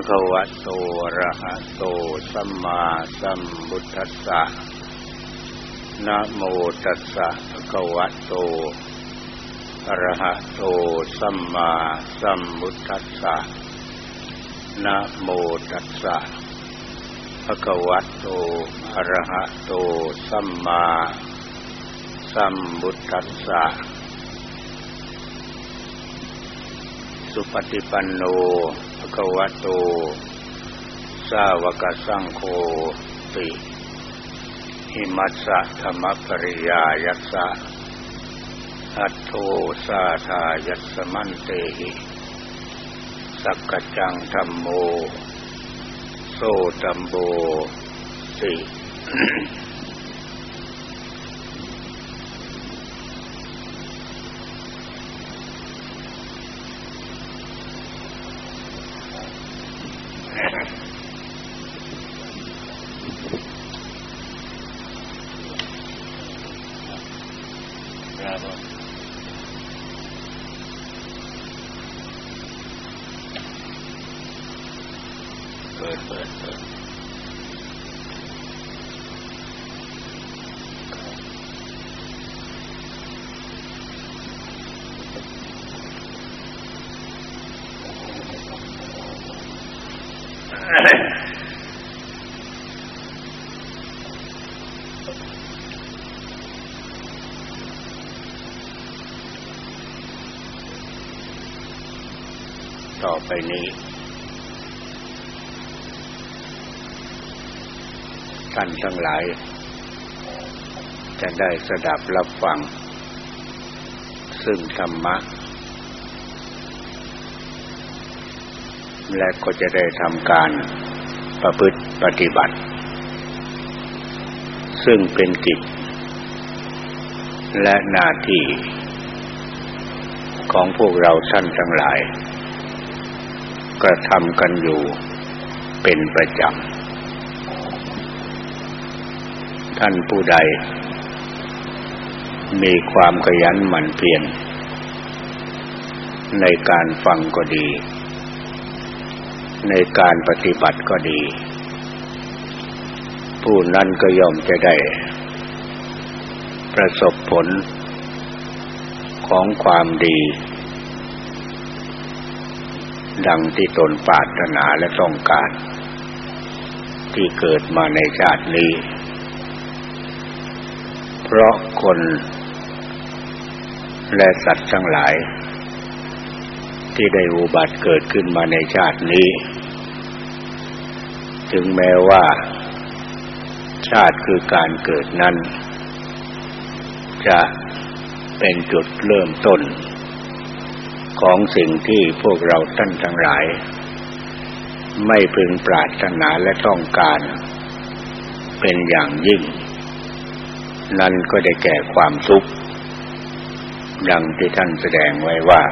ะคะวะโตอะระหะโตสัมมาสัมพุทธัสสะนะโมตัสสะภะคะวะโตอะระหะโตสัมมาสัมพุทธัสสะนะโมตัสสะภะคะวะโตอะระหะโตสัมมาสัมพุทธัสสะสุปฏิปันโน ภะคะวะโต สาวกสังโฆติหิมัสสะธรรมปริยายัสสะอัตโทสาธายัสมันเตหิ สักกจังธรรมโมโซตัมโบสิเปิดเปิดเปิดต่อไป นี้ ท่านทั้งหลาย จะได้สดับรับฟัง ซึ่งธรรมะ และก็จะได้ทำการประพฤติปฏิบัติ ซึ่งเป็นกิจ และหน้าที่ของพวกเราท่านทั้งหลาย กระทำกันอยู่เป็นประจำ ท่านผู้ใด มีความขยันหมั่นเพียรในการฟังก็ดี ในการปฏิบัติก็ดี ผู้นั้นก็ย่อมจะได้ ประสบผลของความดี ดังที่ตนปรารถนาและต้องการ ที่เกิดมาในชาตินี้ เพราะคน และสัตว์ทั้งหลาย ที่ได้อุบัติเกิดขึ้นมาในชาตินี้ ถึงแม้ว่า ชาติคือการเกิดนั้น จะเป็นจุดเริ่มต้น ของสิ่งที่พวกเราท่านทั้งหลาย ไม่พึงปรารถนาและต้องการ เป็นอย่างยิ่ง นั่นก็ได้แก่ความทุกข์ดังที่ท่านแสดงไว้ว่า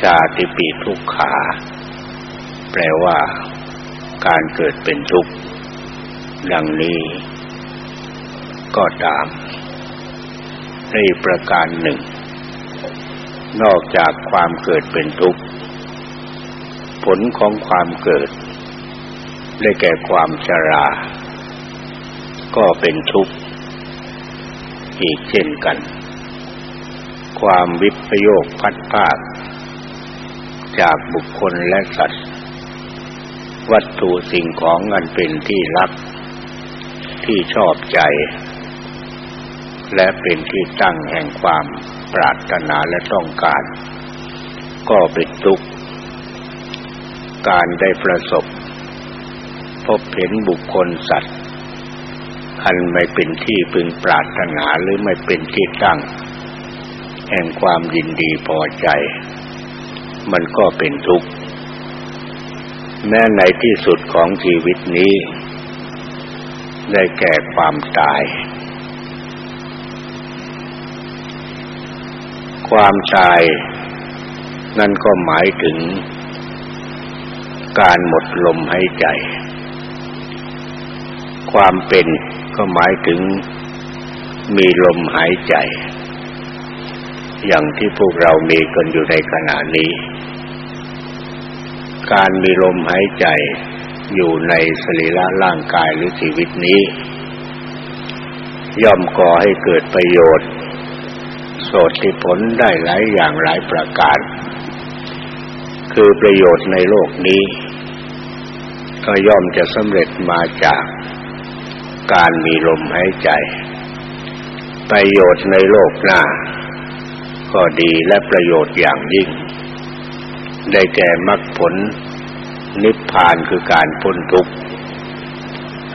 ชาติปีทุกขา แปลว่า การเกิดเป็นทุกข์ดังนี้ ก็ตามในประการหนึ่ง นอกจากความเกิดเป็นทุกข์ ผลของความเกิด ได้แก่ความชรา ก็เป็นทุกข์อีกเช่นกัน ความวิปโยคพัดภาคจากบุคคลและสัตว์ วัตถุสิ่งของเงินเป็นที่รัก ที่ชอบใจ และเป็นที่ตั้งแห่งความ ปรารถนาและต้องการ ก็เป็นทุกข์ การได้ประสบ พบเห็นบุคคลสัตว์ อันไม่เป็นที่พึงปรารถนาหรือไม่เป็นที่ตั้ง แห่งความยินดีพอใจ มันก็เป็นทุกข์ แม้ในที่สุดของชีวิตนี้ ได้แก่ความตาย ความตาย นั่นก็หมายถึง การหมดลมหายใจ ความเป็นก็หมายถึง มีลมหายใจ อย่างที่พวกเรามีกันอยู่ในขณะนี้ การมีลมหายใจอยู่ในสรีระร่างกายหรือชีวิตนี้ ย่อมก่อให้เกิดประโยชน์ โสติผลได้หลายอย่างหลายประการ คือประโยชน์ในโลกนี้ ก็ย่อมจะสำเร็จมาจากการมีลมหายใจ ประโยชน์ในโลกหน้า ก็ดีและประโยชน์อย่างยิ่ง ได้แก่มรรคผลนิพพานคือการพ้นทุกข์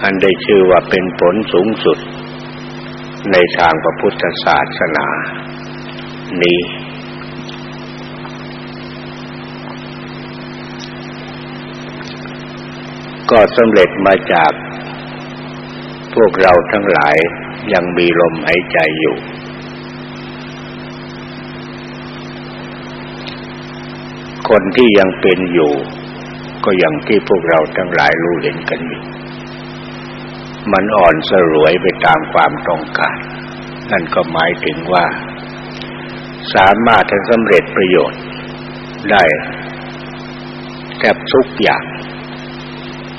อันได้ชื่อว่าเป็นผลสูงสุดในทางพระพุทธศาสนา นี้ ก็สำเร็จมาจาก พวกเราทั้งหลายยังมีลมหายใจอยู่ คนที่ยังเป็นอยู่ ก็อย่างที่พวกเราทั้งหลายรู้เห็นกันอยู่มันอ่อนสรวยไปตามความต้องการ นั่นก็หมายถึงว่า สามารถจะสำเร็จประโยชน์ได้แทบทุกอย่าง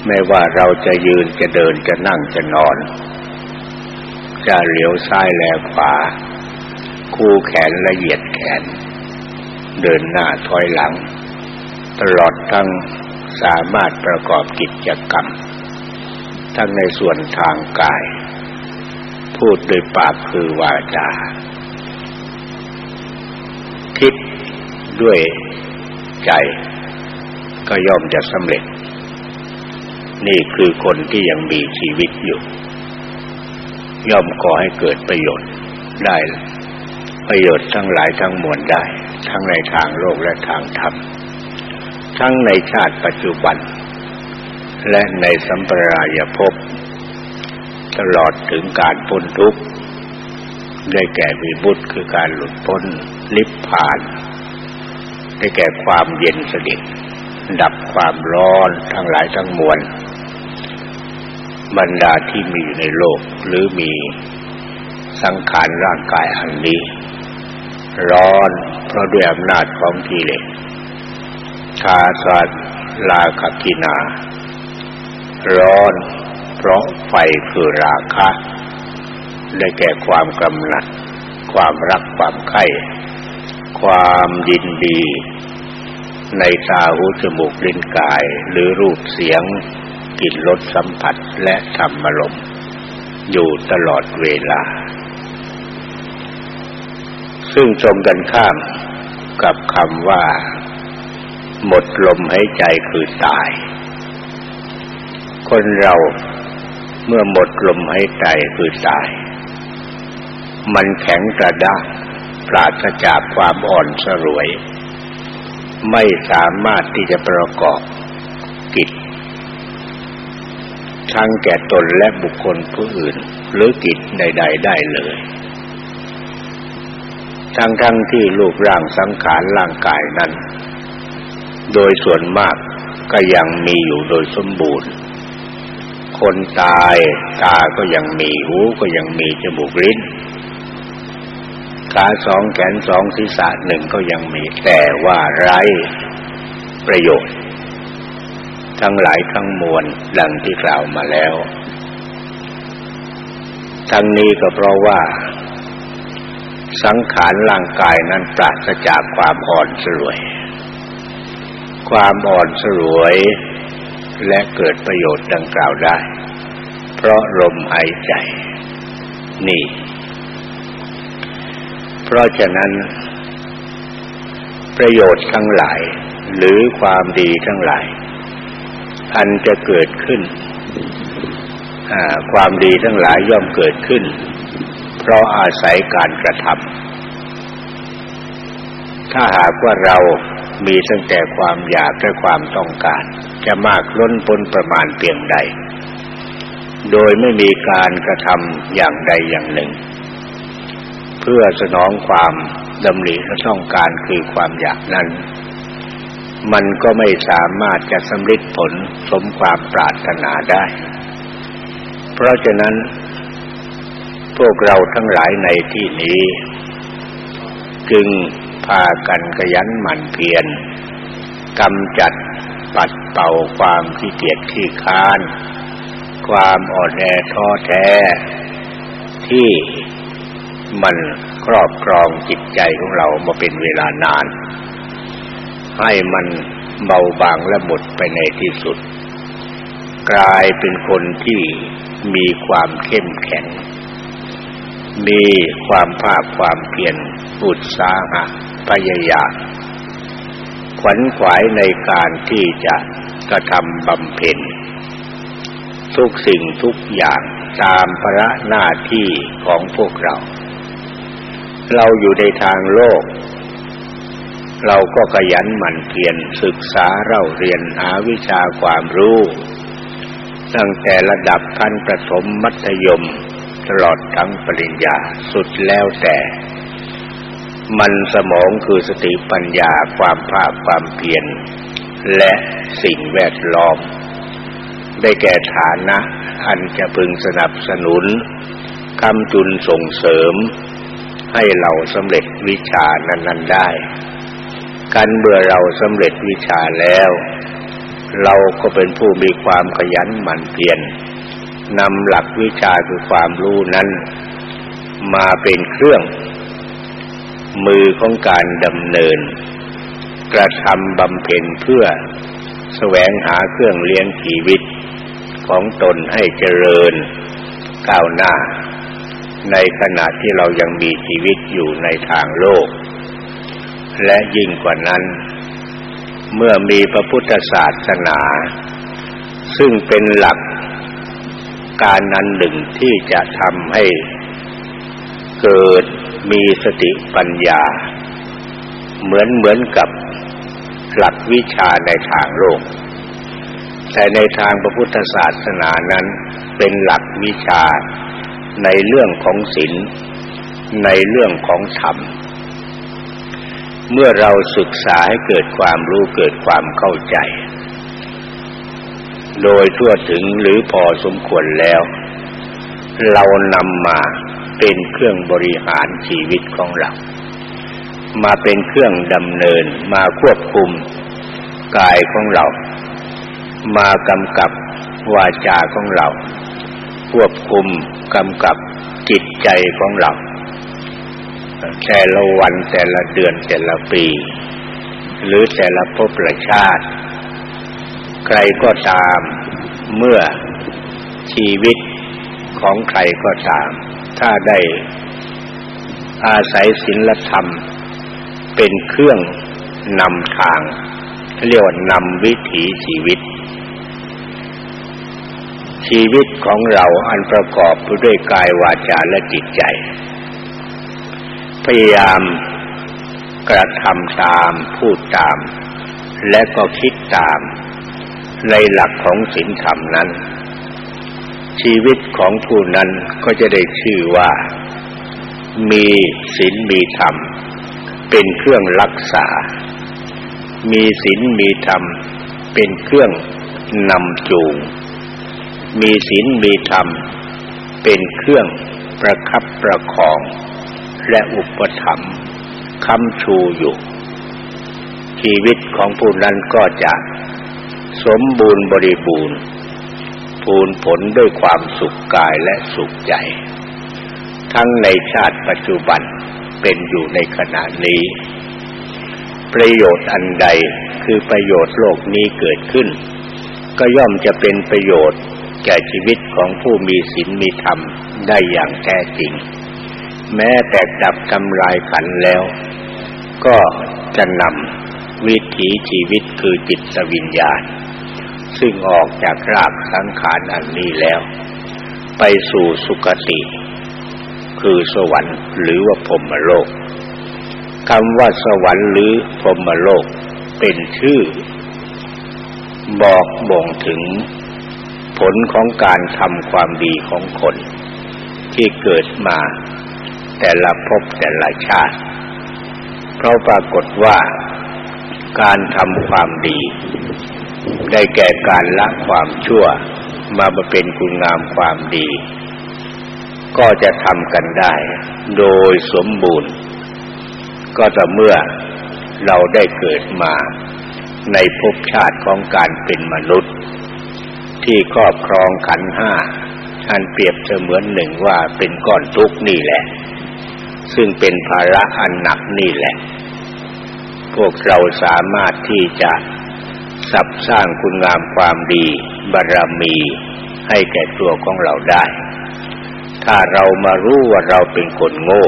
ไม่ว่าเราจะยืนจะเดินจะนั่งจะนอน จะเหลียวซ้ายแลขวา คู่แขนละเอียดแขน เดินหน้าถอยหลัง ตลอดทั้งสามารถประกอบกิจกรรม ทั้งในส่วนทางกาย พูดโดยปากคือวาจา คิด ด้วยใจก็ย่อมจะสำเร็จ นี่คือคนที่ยังมีชีวิตอยู่ ย่อมก่อให้เกิดประโยชน์ได้ ประโยชน์ทั้งหลายทั้งมวลได้ ทั้งในทางโลกและทางธรรม ทั้งในชาติปัจจุบัน และในสัมปรายภพตลอดถึงการพ้นทุกข์ ได้แก่วิบุตคือการหลุดพ้นนิพพาน ได้แก่ความเย็นสนิทดับความร้อนทั้งหลายทั้งมวลบรรดาที่มีอยู่ในโลกหรือมีสังขารร่างกายอันนี้ ร้อนเพราะด้วยอำนาจของกิเลสชาสัตลาคกินา ร้อนเพราะไฟคือราคะ ได้แก่ความกำหนัด ความรักความใคร่ความยินดี ในตาหูจมูกลิ้นกาย หรือรูปเสียงกลิ่นรสสัมผัสและธรรมลมณ์อยู่ตลอดเวลา ซึ่งตรงกันข้ามกับคำว่า หมดลมหายใจคือตาย คนเราเมื่อหมดลมหายใจคือตาย มันแข็งกระด้างปราศจากความอ่อนสรวย ไม่สามารถที่จะประกอบกิจทั้งแก่ตนและบุคคลผู้อื่น หรือกิจใด ๆ ได้เลย ทั้งทั้งที่รูปร่างสังขารร่างกายนั้น โดยส่วนมากก็ยังมีอยู่โดยสมบูรณ์ คนตายตาก็ยังมีหูก็ยังมีจมูกลิ้น ขาสองแขนสองศีรษะหนึ่งก็ยังมีแต่ว่าไร้ประโยชน์ ทั้งหลายทั้งมวลดังที่กล่าวมาแล้ว ทั้งนี้ก็เพราะว่า สังขารร่างกายนั้นปราศจากความอ่อนสลวย ความอ่อนสลวยและเกิดประโยชน์ดังกล่าวได้ เพราะลมหายใจ นี่ เพราะฉะนั้น ประโยชน์ทั้งหลายหรือความดีทั้งหลาย อันจะเกิดขึ้น ความดีทั้งหลายย่อมเกิดขึ้น เพราะอาศัยการกระทำถ้าหากว่าเรามีตั้งแต่ความอยากและความต้องการ จะมากล้นพ้นประมาณเพียงใด โดยไม่มีการกระทำอย่างใดอย่างหนึ่ง เพื่อสนองความดำริและต้องการคือความอยากนั้น มันก็ไม่สามารถจะสำเร็จผลสมความปรารถนาได้ เพราะฉะนั้น พวกเราทั้งหลายในที่นี้ จึงพากันขยันหมั่นเพียรกำจัดปัดเป่าความขี้เกียจขี้ค้าน ความอ่อนแอท้อแท้ที่ มันครอบครองจิตใจของเรามาเป็นเวลานาน ให้มันเบาบางและหมดไปในที่สุด กลายเป็นคนที่มีความเข้มแข็ง มีความภาคความเพียรอุตสาหะพยายามขวัญขวายในการที่จะกระทำบำเพ็ญทุกสิ่งทุกอย่างตามภาระหน้าที่ของพวกเรา เราอยู่ในทางโลก เราก็ขยันหมั่นเพียรศึกษาเราเรียนหาวิชาความรู้ ตั้งแต่ระดับขั้นประถมมัธยม ตลอดทั้งปริญญาสุดแล้วแต่ มันสมองคือสติปัญญาความภาคความเพียรและสิ่งแวดล้อม ได้แก่ฐานะอันจะพึงสนับสนุนคำจุนส่งเสริม ให้เราสำเร็จวิชานั้น ๆได้กันเมื่อเราสำเร็จวิชาแล้ว เราก็เป็นผู้มีความขยันหมั่นเพียรนำหลักวิชาคือความรู้นั้น มาเป็นเครื่อง มือของการดำเนิน กระทำบำเพ็ญเพื่อแสวงหาเครื่องเลี้ยงชีวิตของตนให้เจริญก้าวหน้า ในขณะที่เรายังมีชีวิตอยู่ในทางโลก และยิ่งกว่านั้น เมื่อมีพระพุทธศาสนา ซึ่งเป็นหลักการนั้นหนึ่งที่จะทำให้เกิดมีสติปัญญา เหมือนเหมือนกับหลักวิชาในทางโลก แต่ในทางพระพุทธศาสนานั้นเป็นหลักวิชา ในเรื่องของศีลในเรื่องของธรรม เมื่อเราศึกษาให้เกิดความรู้เกิดความเข้าใจ โดยทั่วถึงหรือพอสมควรแล้ว เรานำมาเป็นเครื่องบริหารชีวิตของเรา มาเป็นเครื่องดำเนินมาควบคุมกายของเรา มากำกับวาจาของเรา ควบคุมกำกับจิตใจของเราแต่ละวันแต่ละเดือนแต่ละปี หรือแต่ละภพละชาติ ใครก็ตามเมื่อชีวิตของใครก็ตาม ถ้าได้อาศัยศีลธรรม เป็นเครื่องนำทางเรียกว่านำวิถีชีวิต ชีวิตของเราอันประกอบด้วยกายวาจาและจิตใจ พยายามกระทำตามพูดตาม และก็คิดตาม ในหลักของศีลธรรมนั้น ชีวิตของผู้นั้นก็จะได้ชื่อว่า มีศีลมีธรรม เป็นเครื่องรักษา มีศีลมีธรรม เป็นเครื่องนำจูง มีศีลมีธรรม เป็นเครื่องประคับประคอง และอุปถัมภ์ค้ำชูอยู่ ชีวิตของผู้นั้นก็จะสมบูรณ์บริบูรณ์พูนผลด้วยความสุขกายและสุขใจ ทั้งในชาติปัจจุบันเป็นอยู่ในขณะนี้ ประโยชน์อันใดคือประโยชน์โลกนี้เกิดขึ้น ก็ย่อมจะเป็นประโยชน์ แก่ชีวิตของผู้มีศีลมีธรรมได้อย่างแท้จริง แม้แต่ดับทำลายขันแล้ว ก็จะนำวิถีชีวิตคือจิตวิญญาณ ซึ่งออกจากรากสังขารอันนี้แล้ว ไปสู่สุคติ คือสวรรค์หรือว่าพรมโลกคำว่าสวรรค์หรือพรมโลกเป็นชื่อ บอกบ่งถึง ผลของการทำความดีของคน ที่เกิดมา แต่ละภพแต่ละชาติ เพราะปรากฏว่าการทำความดี ได้แก่การละความชั่วมาเป็นคุณงามความดี ก็จะทำกันได้ โดยสมบูรณ์ ก็จะเมื่อเราได้เกิดมาในภพชาติของการเป็นมนุษย์ ที่ครอบครองขันห้าอันเปรียบเสมือนหนึ่งว่าเป็นก้อนทุกนี่แหละ ซึ่งเป็นภาระอันหนักนี่แหละ พวกเราสามารถที่จะสับสร้างคุณงามความดีบารมีให้แก่ตัวของเราได้ ถ้าเรามารู้ว่าเราเป็นคนโง่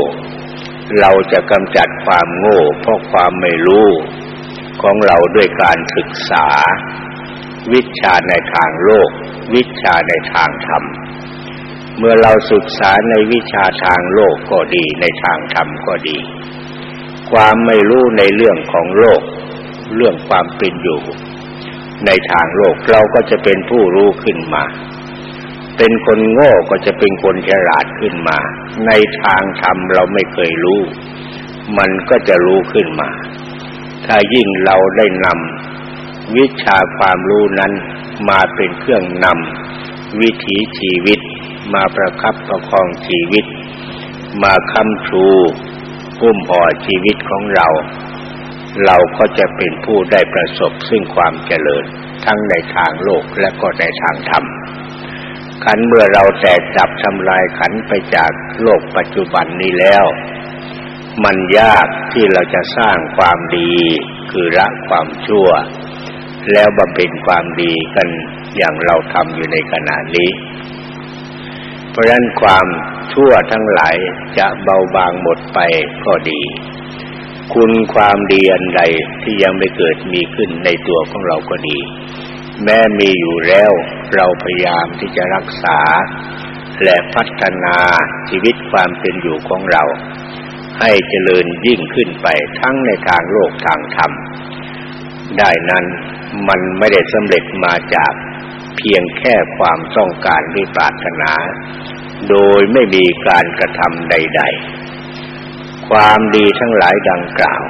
เราจะกำจัดความโง่เพราะความไม่รู้ของเราด้วยการศึกษา วิชาในทางโลก วิชาในทางธรรม เมื่อเราศึกษาในวิชาทางโลกก็ดีในทางธรรมก็ดี ความไม่รู้ในเรื่องของโลก เรื่องความเป็นอยู่ ในทางโลกเราก็จะเป็นผู้รู้ขึ้นมา เป็นคนโง่ก็จะเป็นคนฉลาดขึ้นมา ในทางธรรมเราไม่เคยรู้ มันก็จะรู้ขึ้นมา ถ้ายิ่งเราได้นำ วิชาความรู้นั้นมาเป็นเครื่องนำวิถีชีวิต มาประคับประคองชีวิต มาคำชูพุ่มห่อชีวิตของเรา เราก็จะเป็นผู้ได้ประสบซึ่งความเจริญทั้งในทางโลกและก็ในทางธรรมขันเมื่อเราแตกจับทำลายขันไปจากโลกปัจจุบันนี้แล้ว มันยากที่เราจะสร้างความดีคือละความชั่ว แล้วบำเพ็ญความดีกันอย่างเราทำอยู่ในขณะนี้ เพราะฉะนั้นความชั่วทั้งหลายจะเบาบางหมดไปก็ดี คุณความดีอันใดที่ยังไม่เกิดมีขึ้นในตัวของเราก็ดี แม้มีอยู่แล้วเราพยายามที่จะรักษา และพัฒนาชีวิตความเป็นอยู่ของเรา ให้เจริญยิ่งขึ้นไปทั้งในทางโลกทางธรรม ได้นั้นมันไม่ได้สำเร็จมาจากเพียงแค่ความต้องการหรือปรารถนา โดยไม่มีการกระทำใด ๆ ความดีทั้งหลายดังกล่าว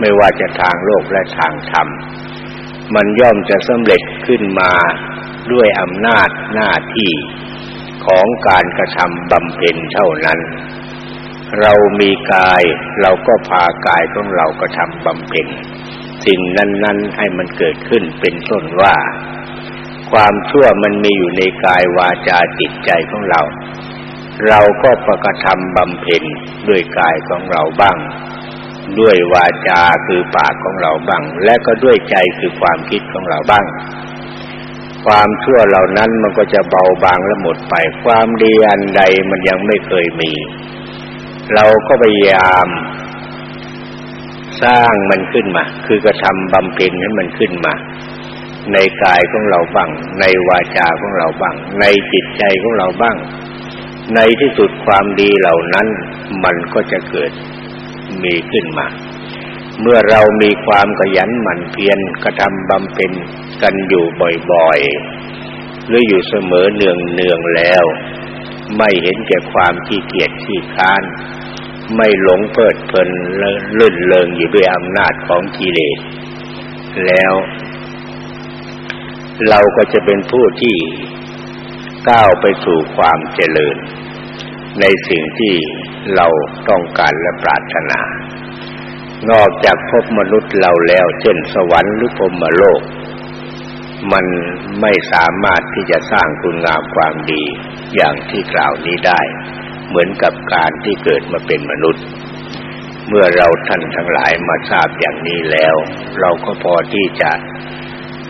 ไม่ว่าจะทางโลกและทางธรรม มันย่อมจะสำเร็จขึ้นมาด้วยอำนาจหน้าที่ของการกระทำบำเพ็ญเท่านั้น เรามีกายเราก็พากายของเราก็ทำบำเพ็ญ สิ่งนั้น ๆ ให้มันเกิดขึ้นเป็นต้นว่า ความชั่วมันมีอยู่ในกายวาจาจิตใจของเรา เราก็ประกระทำบำเพ็ญด้วยกายของเราบ้าง ด้วยวาจาคือปากของเราบ้าง และก็ด้วยใจคือความคิดของเราบ้าง ความชั่วเหล่านั้นมันก็จะเบาบางและหมดไปความดีอันใดมันยังไม่เคยมี เราก็พยายาม สร้างมันขึ้นมา คือกระทำบำเพ็ญให้มันขึ้นมา ในกายของเราบ้าง ในวาจาของเราบ้าง ในจิตใจของเราบ้าง ในที่สุดความดีเหล่านั้นมันก็จะเกิดมีขึ้นมา เมื่อเรามีความขยันหมั่นเพียรกระทำบำเพ็ญกันอยู่บ่อยๆ หรืออยู่เสมอเนืองเนืองแล้ว ไม่เห็นแก่ความขี้เกียจขี้ค้าน ไม่หลงเพิดเพลินลื่นเลิงอยู่ด้วยอำนาจของกิเลส แล้ว เราก็จะเป็นผู้ที่ก้าวไปสู่ความเจริญ ในสิ่งที่เราต้องการและปรารถนา นอกจากพบมนุษย์เราแล้ว เช่นสวรรค์หรือพรมโลก มันไม่สามารถที่จะสร้างคุณงามความดีอย่างที่กล่าวนี้ได้ เหมือนกับการที่เกิดมาเป็นมนุษย์ เมื่อเราท่านทั้งหลายมาทราบอย่างนี้แล้ว เราก็พอที่จะ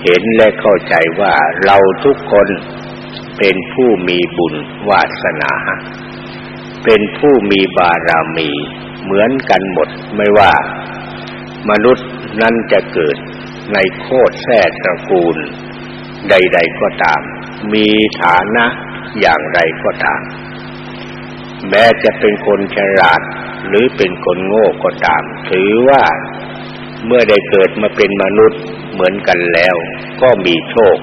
เห็นและเข้าใจว่าเราทุกคนเป็นผู้มีบุญวาสนา เป็นผู้มีบารมีเหมือนกันหมดไม่ว่ามนุษย์นั้นจะเกิดในโคตรแท้ตระกูล ใด ๆก็ตาม มีฐานะอย่างไรก็ตาม แม้จะเป็นคนฉลาดหรือเป็นคนโง่ก็ตาม ถือว่าเมื่อได้เกิดมาเป็นมนุษย์เหมือนกันแล้ว ก็มีโชค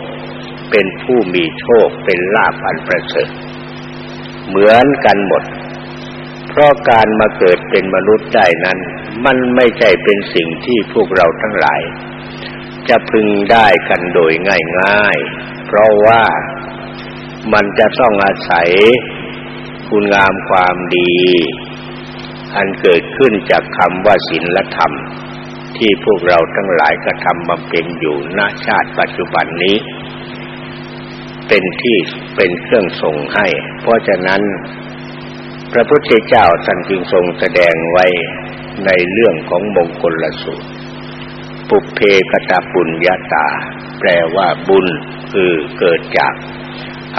เป็นผู้มีโชคเป็นลาภอันประเสริฐเหมือนกันหมด เพราะการมาเกิดเป็นมนุษย์ได้นั้น มันไม่ใช่เป็นสิ่งที่พวกเราทั้งหลาย จะพึงได้กันโดยง่ายๆ เพราะว่ามันจะต้องอาศัย คุณงามความดี อันเกิดขึ้นจากคำว่าศีลธรรม ที่พวกเราทั้งหลายกระทำบำเพ็ญอยู่ณชาติปัจจุบันนี้ เป็นที่เป็นเครื่องส่งให้ เพราะฉะนั้น พระพุทธเจ้าท่านจึงทรงแสดงไว้ในเรื่องของมงคลสูตร ปุเพกตาปุญญาตา แปลว่าบุญคือเกิดจาก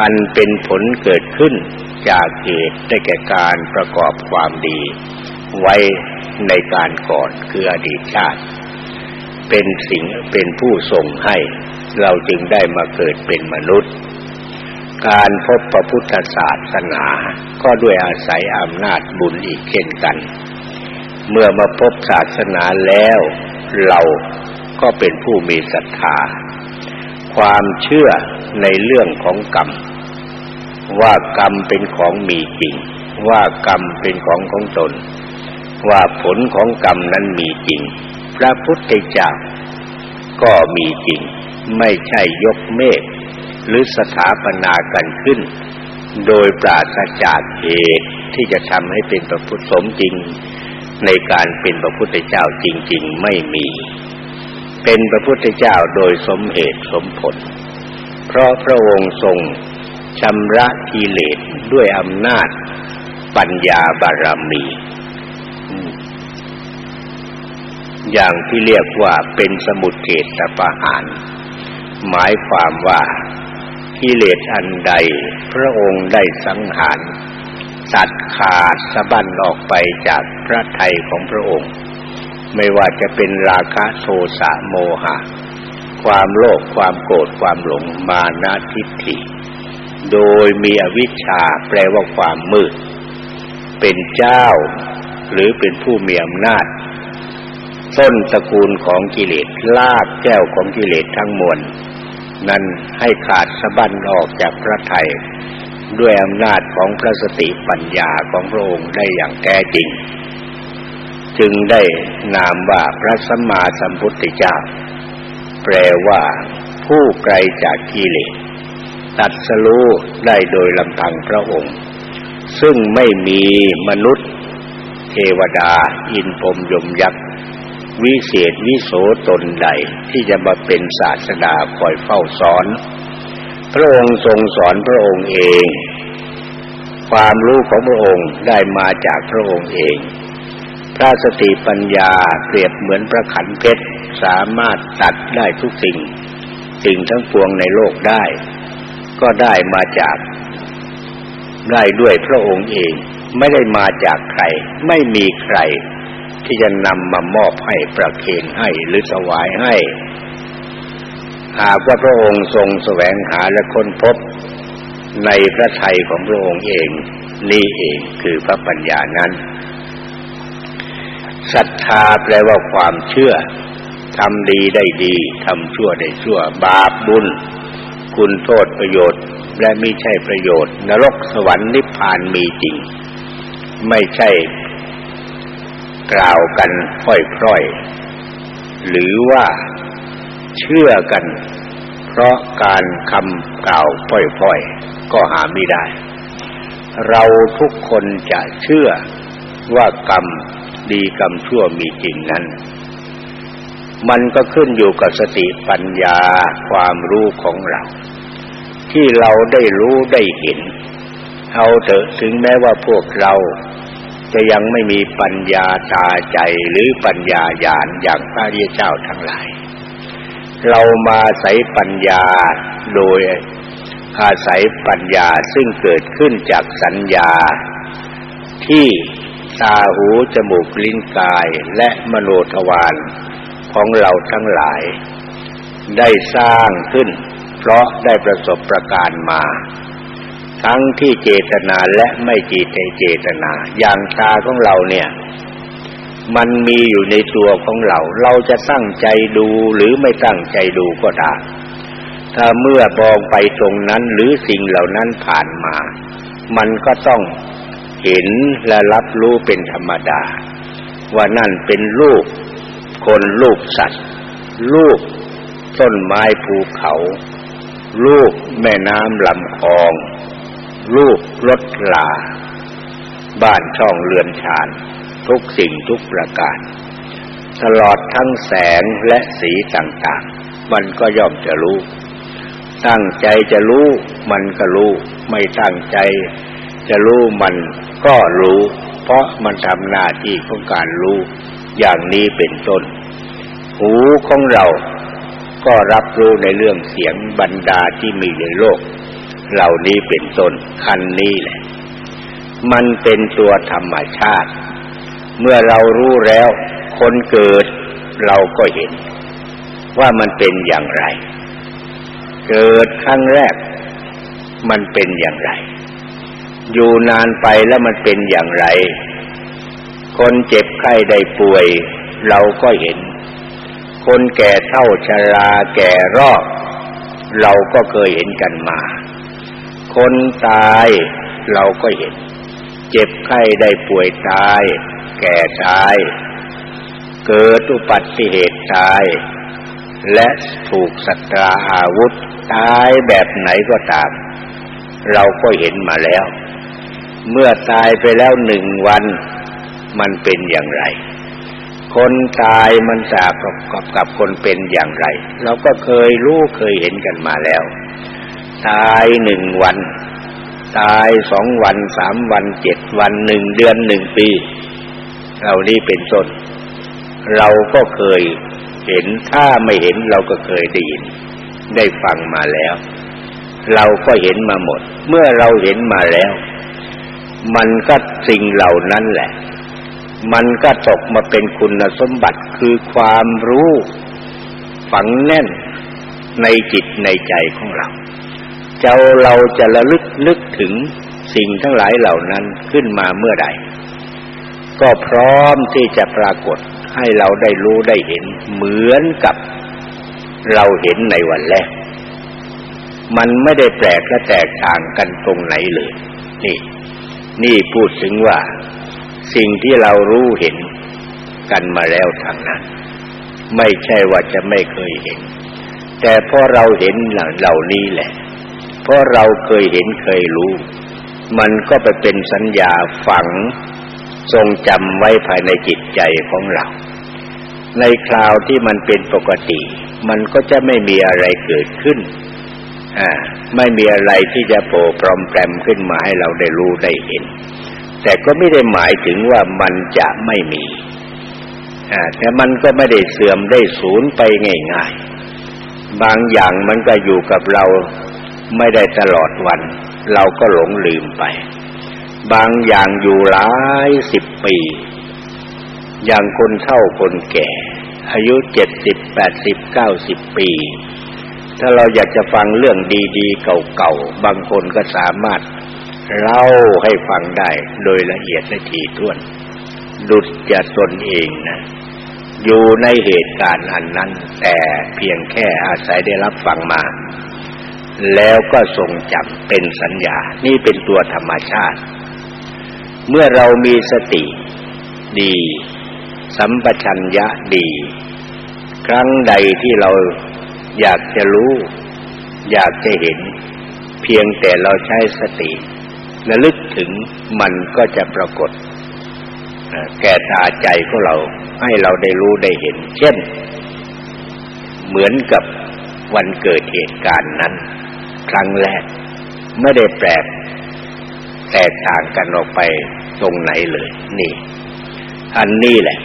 อันเป็นผลเกิดขึ้น จากเหตุได้แก่การประกอบความดี ไว้ในการก่อนคืออดีตชาติ เป็นสิ่งเป็นผู้ส่งให้ เราจึงได้มาเกิดเป็นมนุษย์ การพบพระพุทธศาสนา ก็ด้วยอาศัยอำนาจบุญอีกเช่นกัน เมื่อมาพบศาสนาแล้ว เราก็เป็นผู้มีศรัทธา ความเชื่อในเรื่องของกรรม ว่ากรรมเป็นของมีจริง ว่ากรรมเป็นของของตน ว่าผลของกรรมนั้นมีจริง พระพุทธเจ้าก็มีจริง ไม่ใช่ยกเมฆหรือสถาปนากันขึ้น โดยปราศจากเหตุที่จะทำให้เป็นพระพุทธสมจริง ในการเป็นพระพุทธเจ้าจริง ๆ ไม่มี เป็นพระพุทธเจ้าโดยสมเหตุสมผล เพราะพระองค์ทรง ชำระกิเลสด้วยอำนาจปัญญาบารมี อย่างที่เรียกว่าเป็นสมุทเทตประหาร หมายความว่ากิเลสอันใดพระองค์ได้สังหารตัดขาดสะบั้นออกไปจากพระทัยของพระองค์ ไม่ว่าจะเป็นราคะโทสะโมหะ ความโลภความโกรธความหลงมานะทิฏฐิ โดยมีอวิชชาแปลว่าความมืด เป็นเจ้า หรือเป็นผู้มีอำนาจ ต้นตระกูลของกิเลสลากแก้วของกิเลสทั้งมวลนั้นให้ขาดสะบั้นออกจากพระไทยด้วยอำนาจของพระสติปัญญาของพระองค์ได้อย่างแท้จริง จึงได้นามว่าพระสัมมาสัมพุทธเจ้า แปลว่าผู้ไกลจากกิเลส ตัดสรู้ได้โดยลำพังพระองค์ ซึ่งไม่มีมนุษย์ เทวดา อินพรมยมยักษ์วิเศษวิโสตนใดที่จะมาเป็นศาสดาคอยเฝ้าสอน พระองค์ทรงสอนพระองค์เอง ความรู้ของพระองค์ได้มาจากพระองค์เองพระสติปัญญาเปรียบเหมือนพระขันเพชรสามารถตัดได้ทุกสิ่ง สิ่งทั้งปวงในโลกได้ ก็ได้มาจากได้ด้วยพระองค์เอง ไม่ได้มาจากใคร ไม่มีใคร ที่จะนำมามอบให้ประเคนให้หรือสวายให้ หากว่าพระองค์ทรงแสวงหาและค้นพบ ในพระทัยของพระองค์เอง นี่เองคือพระปัญญานั้นศรัทธาแปลว่าความเชื่อทำดีได้ดีทำชั่วได้ชั่ว บาปบุญ คุณโทษประโยชน์ และไม่ใช่ประโยชน์ นรกสวรรค์นิพพานมีจริง ไม่ใช่กล่าวกันพร่อยๆ หรือว่าเชื่อกัน เพราะการคำกล่าวพ่อยๆ ก็หาไม่ได้ เราทุกคนจะเชื่อว่ากรรมดีกรรมชั่วมีจริงนั้น มันก็ขึ้นอยู่กับสติปัญญาความรู้ของเรา ที่เราได้รู้ได้เห็น เอาเถอะถึงแม้ว่าพวกเราจะยังไม่มีปัญญาตาใจหรือปัญญาญาณอย่างพระรียเจ้าทั้งหลาย เรามาใส่ปัญญาโดยอาศัยปัญญาซึ่งเกิดขึ้นจากสัญญา ที่ตาหูจมูกลิ้นกายและมโนทวาร ของเราทั้งหลาย ได้สร้างขึ้น เพราะได้ประสบประการมา ทั้งที่เจตนาและไม่จีตเจตนา อย่างตาของเราเนี่ย มันมีอยู่ในตัวของเรา เราจะตั้งใจดูหรือไม่ตั้งใจดูก็ได้ถ้าเมื่อมองไปตรงนั้นหรือสิ่งเหล่านั้นผ่านมา มันก็ต้องเห็นและรับรู้เป็นธรรมดา ว่านั่นเป็นรูป คนรูปสัตว์ รูปต้นไม้ภูเขา รูปแม่น้ำลำคลอง รูปรถลา บ้านช่องเรือนชาน ทุกสิ่งทุกประการ ตลอดทั้งแสงและสีต่างๆ มันก็ย่อมจะรู้ ตั้งใจจะรู้มันก็รู้ ไม่ตั้งใจจะรู้มันก็รู้ เพราะมันทำหน้าที่ของการรู้ อย่างนี้เป็นต้น หูของเราก็รับรู้ในเรื่องเสียงบรรดาที่มีในโลก เหล่านี้เป็นต้นคันนี้แหละ มันเป็นตัวธรรมชาติ เมื่อเรารู้แล้ว คนเกิดเราก็เห็น ว่ามันเป็นอย่างไร เกิดครั้งแรก มันเป็นอย่างไร อยู่นานไปแล้วมันเป็นอย่างไร คนเจ็บไข้ได้ป่วย เราก็เห็น คนแก่เท่าชราแก่รอบเราก็เคยเห็นกันมา คนตายเราก็เห็น เจ็บไข้ได้ป่วยตาย แก่ตาย เกิดอุบัติเหตุตาย และถูกสัตราอาวุธตายแบบไหนก็ตาม เราก็เห็นมาแล้ว เมื่อตายไปแล้วหนึ่งวัน มันเป็นอย่างไร คนตายมันจากกับกับคนเป็นอย่างไร เราก็เคยรู้เคยเห็นกันมาแล้ว ตายหนึ่งวัน ตายสองวันสามวันเจ็ดวันหนึ่งเดือนหนึ่งปีเรานี่เป็นต้นเราก็เคยเห็นถ้าไม่เห็นเราก็เคยได้ยิน ได้ฟังมาแล้ว เราก็เห็นมาหมด เมื่อเราเห็นมาแล้ว มันก็สิ่งเหล่านั้นแหละ มันก็ตกมาเป็นคุณสมบัติคือความรู้ฝังแน่นในจิตในใจของเรา เจ้าเราจะระลึกนึกถึงสิ่งทั้งหลายเหล่านั้นขึ้นมาเมื่อใด ก็พร้อมที่จะปรากฏให้เราได้รู้ได้เห็นเหมือนกับเราเห็นในวันแรก มันไม่ได้แปลกและแตกต่างกันตรงไหนเลย นี่ นี่พูดถึงว่า สิ่งที่เรารู้เห็นกันมาแล้วทางนั้น ไม่ใช่ว่าจะไม่เคยเห็น แต่เพราะเราเห็นเหล่านี้แหละ เพราะเราเคยเห็นเคยรู้ มันก็ไปเป็นสัญญาฝัง ทรงจำไว้ภายในจิตใจของเรา ในคราวที่มันเป็นปกติ มันก็จะไม่มีอะไรเกิดขึ้นอ่าไม่มีอะไรที่จะโผล่ปลอมแปรมขึ้นมาให้เราได้รู้ได้เห็น แต่ก็ไม่ได้หมายถึงว่ามันจะไม่มีแต่มันก็ไม่ได้เสื่อมได้สูญไปง่ายๆ บางอย่างมันก็อยู่กับเราไม่ได้ตลอดวัน เราก็หลงลืมไป บางอย่างอยู่หลายสิบปี อย่างคนเฒ่าคนแก่ อายุเจ็ดสิบแปดสิบเก้าสิบปี ถ้าเราอยากจะฟังเรื่องดีๆ เก่าๆ บางคนก็สามารถ เล่าให้ฟังได้โดยละเอียดและถี่ถ้วน ดุจจะตนเองนะอยู่ในเหตุการณ์อันนั้น แต่เพียงแค่อาศัยได้รับฟังมา แล้วก็ทรงจำเป็นสัญญา นี่เป็นตัวธรรมชาติ เมื่อเรามีสติดี สัมปชัญญะดี ครั้งใดที่เราอยากจะรู้ อยากจะเห็น เพียงแต่เราใช้สติ ระลึกถึงมันก็จะปรากฏแก่ตาใจของเราให้เราได้รู้ได้เห็น เช่น เหมือนกับวันเกิดเหตุการณ์นั้น ครั้งแรกไม่ได้แปลกแตกต่างกันออกไปตรงไหนเลย นี่ อันนี้แหละ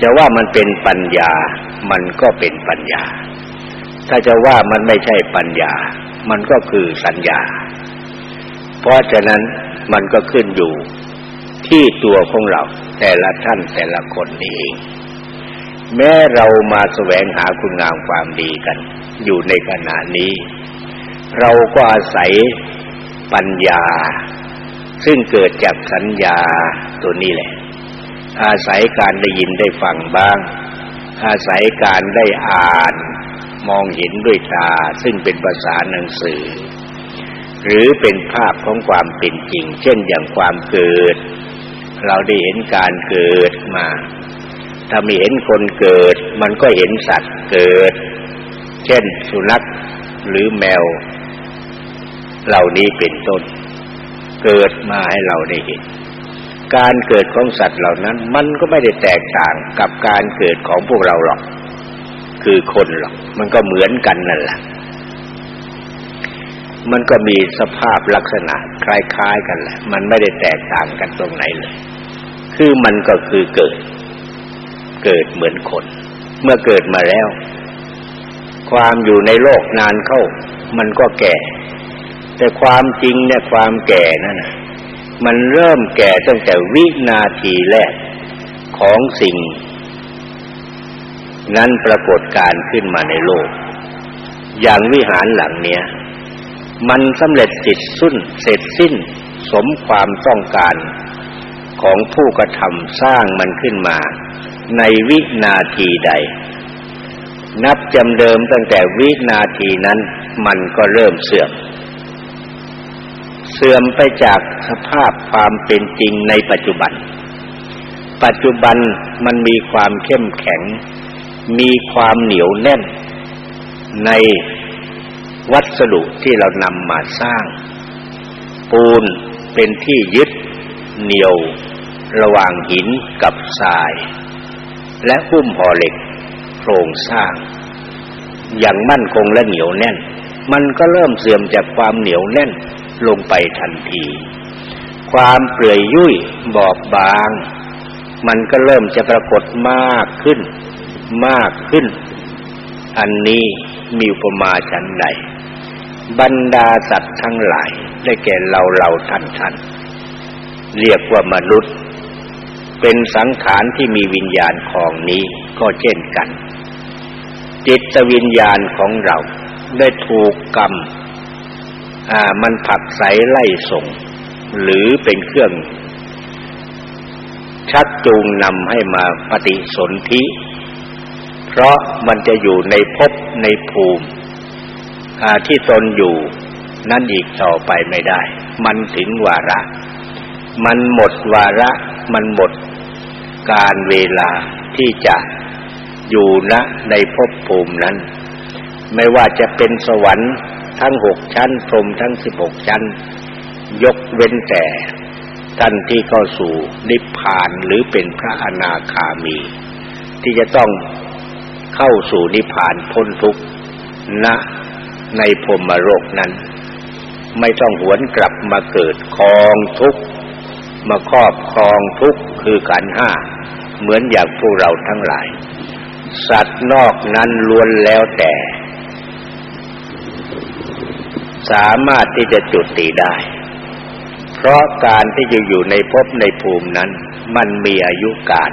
จะว่ามันเป็นปัญญา มันก็เป็นปัญญา ถ้าจะว่ามันไม่ใช่ปัญญา มันก็คือสัญญา เพราะฉะนั้นมันก็ขึ้นอยู่ที่ตัวของเราแต่ละท่านแต่ละคนนี้เอง แม้เรามาแสวงหาคุณงามความดีกัน อยู่ในขณะนี้ เราก็อาศัยปัญญา ซึ่งเกิดจากสัญญาตัวนี้แหละ อาศัยการได้ยินได้ฟังบ้าง อาศัยการได้อ่าน มองเห็นด้วยตาซึ่งเป็นภาษาหนังสือ หรือเป็นภาพของความเป็นจริง เช่นอย่างความเกิด เราได้เห็นการเกิดมา ถ้ามีเห็นคนเกิด มันก็เห็นสัตว์เกิด เช่นสุนัขหรือแมว เหล่านี้เป็นต้น เกิดมาให้เราได้เห็น การเกิดของสัตว์เหล่านั้น มันก็ไม่ได้แตกต่างกับการเกิดของพวกเราหรอก คือคนหรอก มันก็เหมือนกันนั่นแหละ มันก็มีสภาพลักษณะคล้าย ๆ กันแหละ มันไม่ได้แตกต่างกันตรงไหนเลย คือมันก็คือเกิด เกิดเหมือนคน เมื่อเกิดมาแล้ว ความอยู่ในโลกนานเข้า มันก็แก่ แต่ความจริงเนี่ยความแก่นั่นนะมันเริ่มแก่ตั้งแต่วินาทีแรกของสิ่ง นั้นปรากฏการขึ้นมาในโลก อย่างวิหารหลังเนี้ย มันสำเร็จจิตสุ้นเสร็จสิ้น สมความต้องการของผู้กระทำสร้างมันขึ้นมา ในวินาทีใด นับจำเดิมตั้งแต่วินาทีนั้นมันก็เริ่มเสื่อม เสื่อมไปจากสภาพความเป็นจริงในปัจจุบัน ปัจจุบันมันมีความเข้มแข็ง มีความเหนียวแน่นใน วัสดุที่เรานำมาสร้าง ปูนเป็นที่ยึดเหนียว ระหว่างหินกับทราย และหุ้มห่อเหล็กโครงสร้าง อย่างมั่นคงและเหนียวแน่น มันก็เริ่มเสื่อมจากความเหนียวแน่นลงไปทันที ความเปลื่อยยุ่ยบอบบาง มันก็เริ่มจะปรากฏมากขึ้น มากขึ้น อันนี้มีอุปมาฉันใด บรรดาสัตว์ทั้งหลาย ได้แก่เราเราท่านท่านเรียกว่ามนุษย์ เป็นสังขารที่มีวิญญาณของนี้ก็เช่นกัน จิตวิญญาณของเราได้ถูกกรรมอ่ามันผักใสไล่ส่ง หรือเป็นเครื่อง ชักจูงนำให้มาปฏิสนธิเพราะมันจะอยู่ในภพในภูมิ ที่ตนอยู่ นั่นอีกต่อไปไม่ได้ มันถึงวาระ มันหมดวาระ มันหมดการเวลาที่จะอยู่ณในภพภูมินั้น ไม่ว่าจะเป็นสวรรค์ทั้งหกชั้นพรมทั้งสิบหกชั้น ยกเว้นแต่ท่านที่เข้าสู่นิพพานหรือเป็นพระอนาคามี ที่จะต้องเข้าสู่นิพพานพ้นทุกข์ณ ในพรมโรคนั้น ไม่ต้องหวนกลับมาเกิดครองทุกข์มาครอบครองทุกข์คือขันห้าเหมือนอย่างพวกเราทั้งหลาย สัตว์นอกนั้นล้วนแล้วแต่ สามารถที่จะจุติได้ เพราะการที่จะอยู่ในภพในภูมินั้น มันมีอายุการ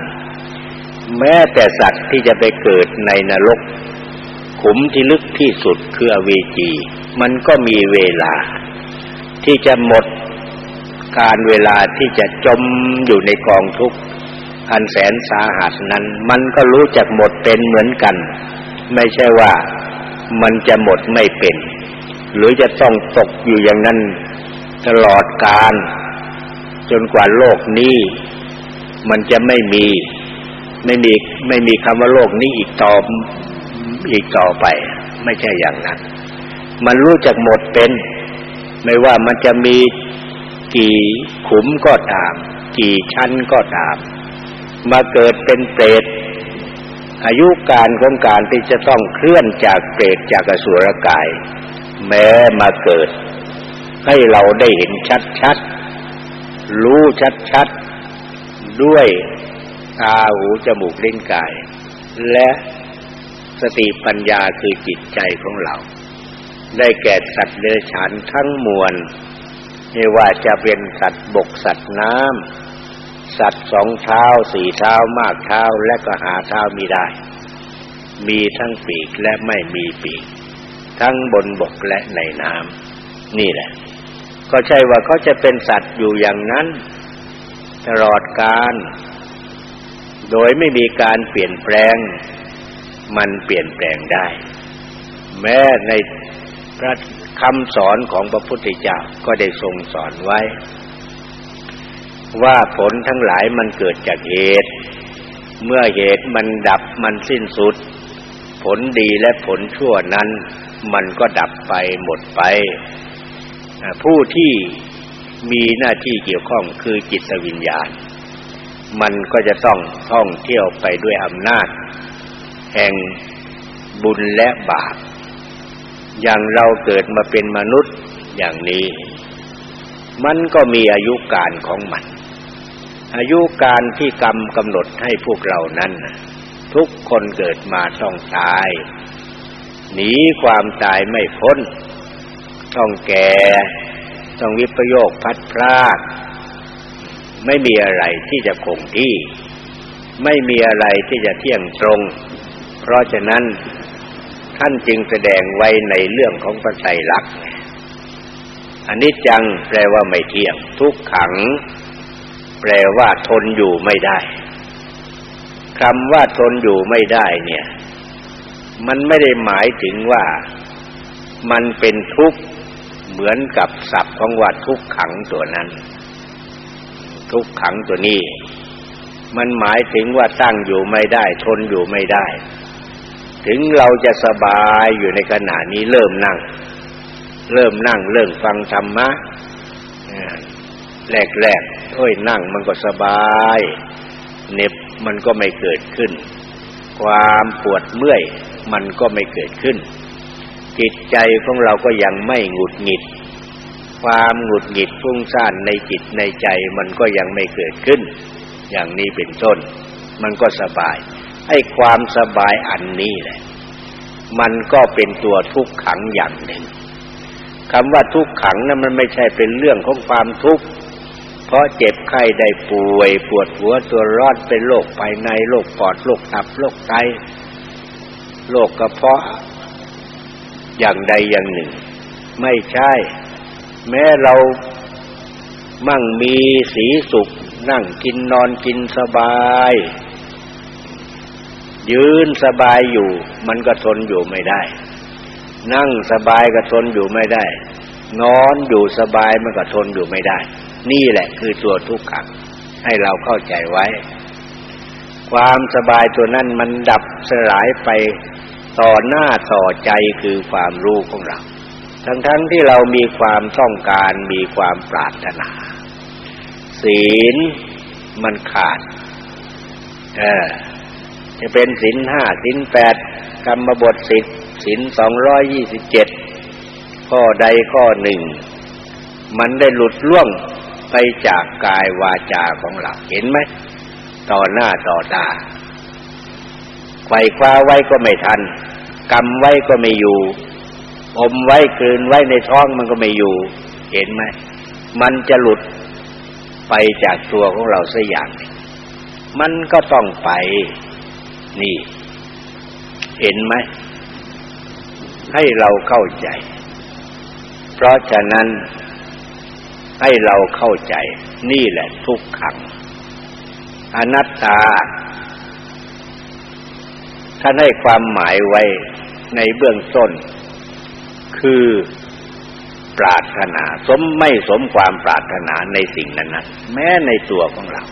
แม้แต่สัตว์ที่จะไปเกิดในนรก ขุมที่ลึกที่สุดคืออเวจี มันก็มีเวลา ที่จะหมดการเวลาที่จะจมอยู่ในกองทุกข์อันแสนสาหัสนั้น มันก็รู้จักหมดเป็นเหมือนกัน ไม่ใช่ว่ามันจะหมดไม่เป็น หรือจะต้องตกอยู่อย่างนั้นตลอดกาลจนกว่าโลกนี้ มันจะไม่มี ไม่มีไม่มีคำว่าโลกนี้อีกต่อ อีกต่อไป ไม่ใช่อย่างนั้น มันรู้จักหมดเป็น ไม่ว่ามันจะมีกี่ขุมก็ตาม กี่ชั้นก็ตาม มาเกิดเป็นเปรตอายุการของการที่จะต้องเคลื่อนจากเปรตจากอสุรกาย แม้มาเกิด ให้เราได้เห็นชัดๆรู้ชัดๆด้วยตาหูจมูกลิ้นกาย และ สติปัญญาคือจิตใจของเรา ได้แก่สัตว์เลื้อยฉานทั้งมวลไม่ว่าจะเป็นสัตว์บกสัตว์น้ำสัตว์สองเท้าสี่เท้ามากเท้าและก็หาเท้ามีได้ มีทั้งปีกและไม่มีปีก ทั้งบนบกและในน้ำนี่แหละ ก็ใช่ว่าเขาจะเป็นสัตว์อยู่อย่างนั้น ตลอดกาลโดยไม่มีการเปลี่ยนแปลง มันเปลี่ยนแปลงได้ แม้ในพระคำสอนของพระพุทธเจ้าก็ได้ทรงสอนไว้ ว่าผลทั้งหลายมันเกิดจากเหตุ เมื่อเหตุมันดับมันสิ้นสุด ผลดีและผลชั่วนั้นมันก็ดับไปหมดไป ผู้ที่มีหน้าที่เกี่ยวข้องคือจิตวิญญาณ มันก็จะต้องท่องเที่ยวไปด้วยอำนาจ แห่งบุญและบาป อย่างเราเกิดมาเป็นมนุษย์อย่างนี้ มันก็มีอายุการของมัน อายุการที่กรรมกำหนดให้พวกเรานั้น ทุกคนเกิดมาต้องตาย หนีความตายไม่พ้น ต้องแก่ ต้องวิปโยคพัดพรากไม่มีอะไรที่จะคงที่ ไม่มีอะไรที่จะเที่ยงตรง เพราะฉะนั้นท่านจึงแสดงไว้ในเรื่องของพระไตรลักษณ์อันนี้จังแปลว่าไม่เที่ยง ทุกขัง แปลว่าทนอยู่ไม่ได้คำว่าทนอยู่ไม่ได้เนี่ย มันไม่ได้หมายถึงว่ามันเป็นทุกข์เหมือนกับศัพท์ของว่าทุกขังตัวนั้น ทุกขังตัวนี้ มันหมายถึงว่าตั้งอยู่ไม่ได้ ทนอยู่ไม่ได้ ถึงเราจะสบายอยู่ในขณะนี้เริ่มนั่ง เริ่มนั่งเริ่มฟังธรรมะแรกๆโอ้ยนั่งมันก็สบายเน็บมันก็ไม่เกิดขึ้น ความปวดเมื่อยมันก็ไม่เกิดขึ้น จิตใจของเราก็ยังไม่หงุดหงิด ความหงุดหงิดฟุ้งซ่านในจิตในใจมันก็ยังไม่เกิดขึ้น อย่างนี้เป็นต้น มันก็สบาย ไอ้ความสบายอันนี้แหละ มันก็เป็นตัวทุกขังอย่างหนึ่งคำว่าทุกขังนั้นมันไม่ใช่เป็นเรื่องของความทุกข์เพราะเจ็บไข้ได้ป่วย ปวดหัวตัวร้อนเป็นโรคภายในโรคปอดโรคตับโรคไตโรคกระเพาะ อย่างใดอย่างหนึ่ง ไม่ใช่ แม้เรามั่งมีสีสุข นั่งกินนอนกินสบาย ยืนสบายอยู่ มันก็ทนอยู่ไม่ได้ นั่งสบายก็ทนอยู่ไม่ได้ นอนอยู่สบายมันก็ทนอยู่ไม่ได้ นี่แหละคือตัวทุกขัง ให้เราเข้าใจไว้ ความสบายตัวนั้นมันดับสลายไปต่อหน้าต่อใจคือความรู้ของเรา ทั้งๆทที่เรามีความต้องการมีความปรารถนา ศีลมันขาด เออ จะเป็นศีลห้าศีลแปดกรรมบทสิบศีลสองร้อยยี่สิบเจ็ดข้อใดข้อหนึ่ง มันได้หลุดล่วงไปจากกายวาจาของเราเห็นไหมต่อหน้าต่อตาไขว่คว้าไว้ก็ไม่ทันกำไว้ก็ไม่อยู่ อมไว้คืนไว้ในท้องมันก็ไม่อยู่ เห็นไหมมันจะหลุดไปจากตัวของเราสักอย่าง มันก็ต้องไป นี่ เห็นไหมให้เราเข้าใจ เพราะฉะนั้นให้เราเข้าใจ นี่แหละทุกขัง อนัตตา ท่านให้ความหมายไว้ในเบื้องต้น คือปรารถนา สมไม่สมความปรารถนาในสิ่งนั้นนะแม้ในตัวของเรา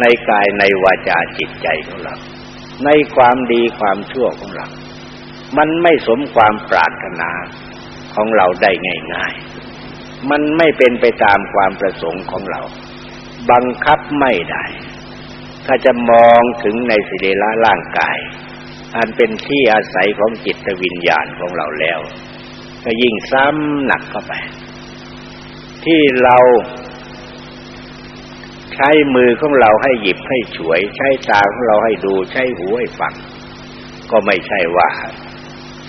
ในกายในวาจาจิตใจของเรา ในความดีความชั่วของเรา มันไม่สมความปรารถนาของเราได้ง่ายๆ มันไม่เป็นไปตามความประสงค์ของเรา บังคับไม่ได้ ถ้าจะมองถึงในสิเรละร่างกาย อันเป็นที่อาศัยของจิตวิญญาณของเราแล้ว ก็ยิ่งซ้ำหนักเข้าไป ที่เรา ใช้มือของเราให้หยิบให้ฉวย ใช้ตาของเราให้ดูใช้หูให้ฟัง ก็ไม่ใช่ว่า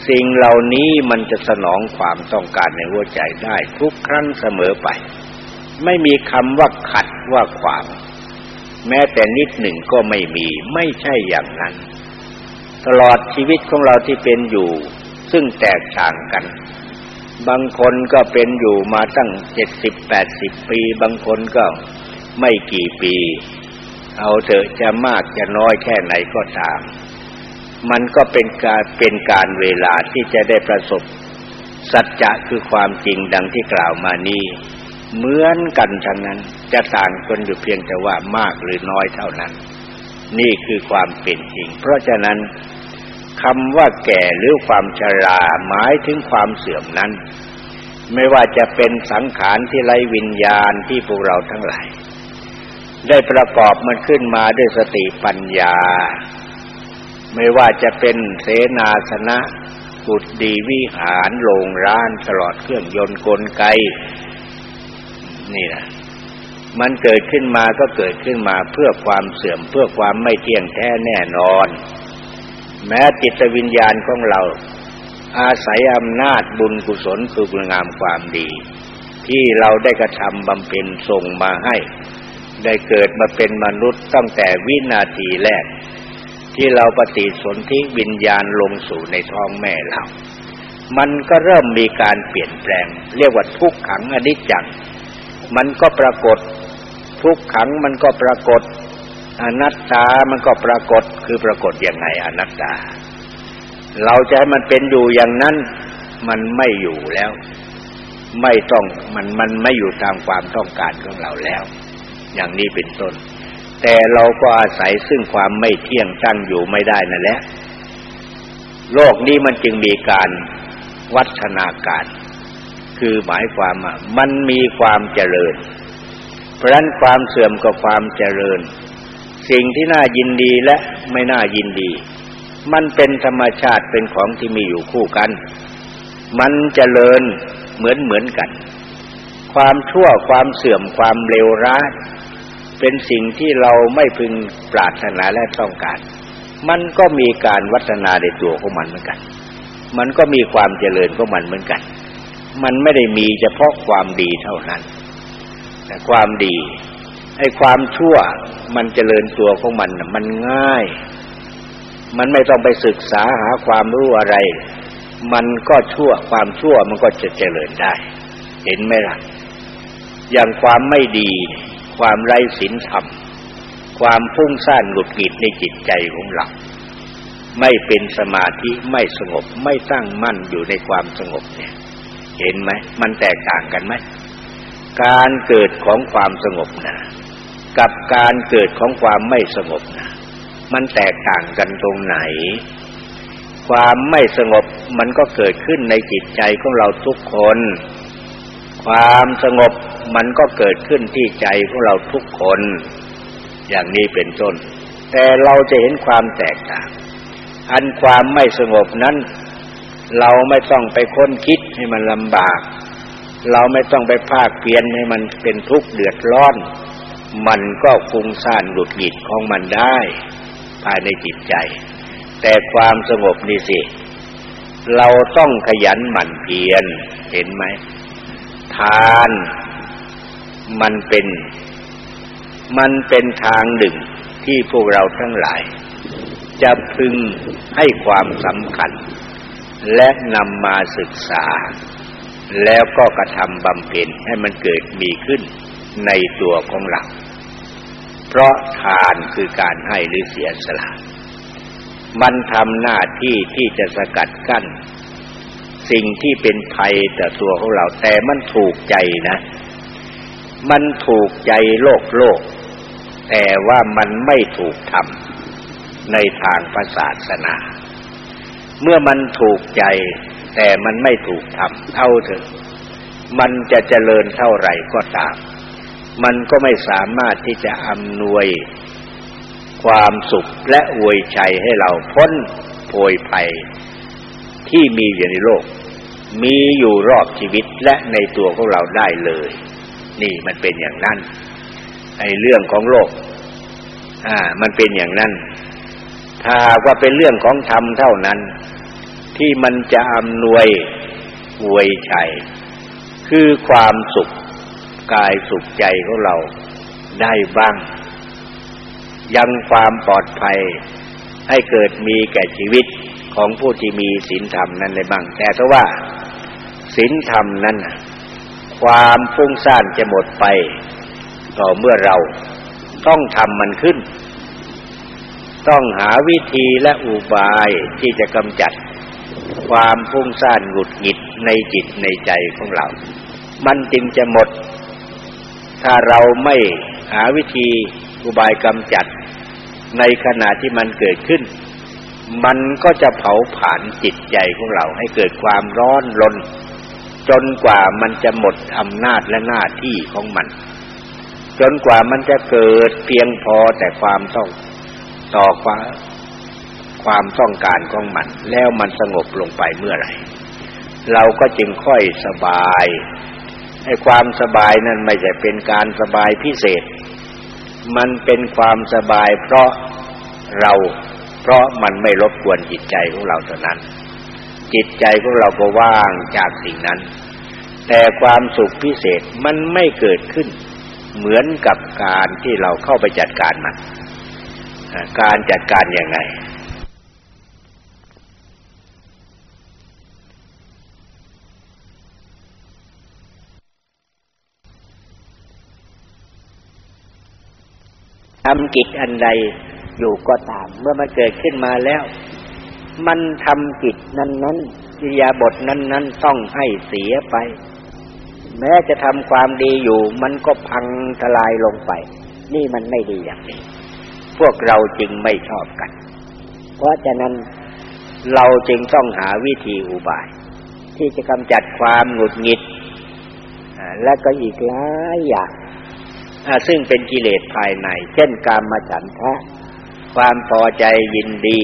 สิ่งเหล่านี้มันจะสนองความต้องการในหัวใจได้ทุกครั้งเสมอไป ไม่มีคำว่าขัดว่าขวางแม้แต่นิดหนึ่งก็ไม่มี ไม่ใช่อย่างนั้น ตลอดชีวิตของเราที่เป็นอยู่ ซึ่งแตกต่างกัน บางคนก็เป็นอยู่มาตั้งเจ็ดสิบแปดสิบปี บางคนก็ ไม่กี่ปี เอาเถอะจะมากจะน้อยแค่ไหนก็ตาม มันก็เป็นการเป็นการเวลาที่จะได้ประสบ สัจจะคือความจริงดังที่กล่าวมานี้เหมือนกันทั้งนั้นจะต่างกันอยู่เพียงแต่ว่ามากหรือน้อยเท่านั้น นี่คือความเป็นจริง เพราะฉะนั้นคำว่าแก่หรือความชราหมายถึงความเสื่อมนั้น ไม่ว่าจะเป็นสังขารที่ไร้วิญญาณที่พวกเราทั้งหลาย ได้ประกอบมันขึ้นมาด้วยสติปัญญา ไม่ว่าจะเป็นเสนาสนะกุฏดีวิหารโรงร้านตลอดเครื่องยนต์กลไก นี่นะมันเกิดขึ้นมาก็เกิดขึ้นมาเพื่อความเสื่อมเพื่อความไม่เที่ยงแท้แน่นอน แม้จิตวิญญาณของเรา อาศัยอำนาจบุญกุศลคือคุณงามความดี ที่เราได้กระทำบำเพ็ญส่งมาให้ ได้เกิดมาเป็นมนุษย์ตั้งแต่วินาทีแรก ที่เราปฏิสนธิวิญญาณลงสู่ในท้องแม่เรา มันก็เริ่มมีการเปลี่ยนแปลง เรียกว่าทุกขังอนิจจัง มันก็ปรากฏ ทุกขังมันก็ปรากฏ อนัตตามันก็ปรากฏ คือปรากฏยังไงอนัตตา เราจะให้มันเป็นอยู่อย่างนั้น มันไม่อยู่แล้ว ไม่ต้องมันมันไม่อยู่ตามความต้องการของเราแล้ว อย่างนี้เป็นต้น แต่เราก็อาศัยซึ่งความไม่เที่ยงตั้งอยู่ไม่ได้นั่นแหละ โลกนี้มันจึงมีการวัฒนาการ คือหมายความว่ามันมีความเจริญ เพราะนั้นความเสื่อมกับความเจริญ สิ่งที่น่ายินดีและไม่น่ายินดี มันเป็นธรรมชาติเป็นของที่มีอยู่คู่กัน มันเจริญเหมือนเหมือนกัน ความชั่วความเสื่อมความเลวร้าย เป็นสิ่งที่เราไม่พึงปรารถนาและต้องการ มันก็มีการวัฒนาในตัวของมันเหมือนกัน มันก็มีความเจริญของมันเหมือนกัน มันไม่ได้มีเฉพาะความดีเท่านั้น แต่ความดีไอ้ความชั่วมันเจริญตัวของมันมันง่าย มันไม่ต้องไปศึกษาหาความรู้อะไร มันก็ชั่วความชั่วมันก็จะเจริญได้ เห็นไหมล่ะ อย่างความไม่ดี ความไร้ศีลธรรม ความพุ่งซ่านหงุดหงิดในจิตใจของเราไม่เป็นสมาธิไม่สงบไม่ตั้งมั่นอยู่ในความสงบเนี่ย เห็นไหมมันแตกต่างกันไหมการเกิดของความสงบนะกับการเกิดของความไม่สงบนะมันแตกต่างกันตรงไหน ความไม่สงบมันก็เกิดขึ้นในจิตใจของเราทุกคน ความสงบ มันก็เกิดขึ้นที่ใจของเราทุกคน อย่างนี้เป็นต้น แต่เราจะเห็นความแตกต่าง อันความไม่สงบนั้น เราไม่ต้องไปค้นคิดให้มันลำบาก เราไม่ต้องไปภาคเพียนให้มันเป็นทุกข์เดือดร้อน มันก็ฟุ้งซ่านหลุดหงิดของมันได้ ภายในจิตใจ แต่ความสงบนี่สิ เราต้องขยันหมั่นเพียรเห็นไหมทาน มันเป็น มันเป็นทางหนึ่งที่พวกเราทั้งหลาย จะพึงให้ความสำคัญ และนำมาศึกษา แล้วก็กระทำบำเพ็ญให้มันเกิดมีขึ้นในตัวของเรา เพราะทานคือการให้หรือเสียสละ มันทำหน้าที่ที่จะสกัดกั้น สิ่งที่เป็นภัยต่อตัวของเราแต่มันถูกใจนะ มันถูกใจโลกโลก แต่ว่ามันไม่ถูกทำในทางพระศาสนา เมื่อมันถูกใจ แต่มันไม่ถูกทำเอาเถอะมันจะเจริญเท่าไหร่ก็ตาม มันก็ไม่สามารถที่จะอำนวยความสุขและอวยชัยให้เราพ้นโผยภัยที่มีอยู่ในโลก มีอยู่รอบชีวิตและในตัวของเราได้เลย นี่มันเป็นอย่างนั้นไอ้เรื่องของโลก อ่า มันเป็นอย่างนั้น ถ้าว่าเป็นเรื่องของธรรมเท่านั้น ที่มันจะอำนวยอวยชัยคือความสุขกายสุขใจของเราได้บ้าง ยังความปลอดภัยให้เกิดมีแก่ชีวิตของผู้ที่มีศีลธรรมนั้นได้บ้าง แต่ถ้าว่าศีลธรรมนั้น ความฟุ้งซ่านจะหมดไปต่อเมื่อเราต้องทำมันขึ้น ต้องหาวิธีและอุบายที่จะกำจัด ความพุ่งซ่านหงุดหงิดในจิตในใจของเรา มันจึงจะหมด ถ้าเราไม่หาวิธีอุบายกำจัด ในขณะที่มันเกิดขึ้น มันก็จะเผาผลาญจิตใจของเราให้เกิดความร้อนรน จนกว่ามันจะหมดอำนาจและหน้าที่ของมัน จนกว่ามันจะเกิดเพียงพอแต่ความต้องต่อความความต้องการของมัน แล้วมันสงบลงไปเมื่อไหร่ เราก็จึงค่อยสบายไอ้ความสบายนั้นไม่ใช่เป็นการสบายพิเศษ มันเป็นความสบายเพราะเรา เพราะมันไม่รบกวนจิตใจของเราเท่านั้น จิตใจของเราก็ว่างจากสิ่งนั้น แต่ความสุขพิเศษมันไม่เกิดขึ้น เหมือนกับการที่เราเข้าไปจัดการมันการจัดการยังไงทำกิจอันใดอยู่ก็ตาม เมื่อมันเกิดขึ้นมาแล้ว มันทำกิจนั้นนั้นกิริยาบทนั้นนั้นต้องให้เสียไป แม้จะทำความดีอยู่ มันก็พังทลายลงไป นี่มันไม่ดีอย่างนี้ พวกเราจึงไม่ชอบกัน เพราะฉะนั้นเราจึงต้องหาวิธีอุบาย ที่จะกำจัดความหงุดหงิดและก็อีกหลายอย่างซึ่งเป็นกิเลสภายใน เช่นการมาฉันทะ ความพอใจยินดี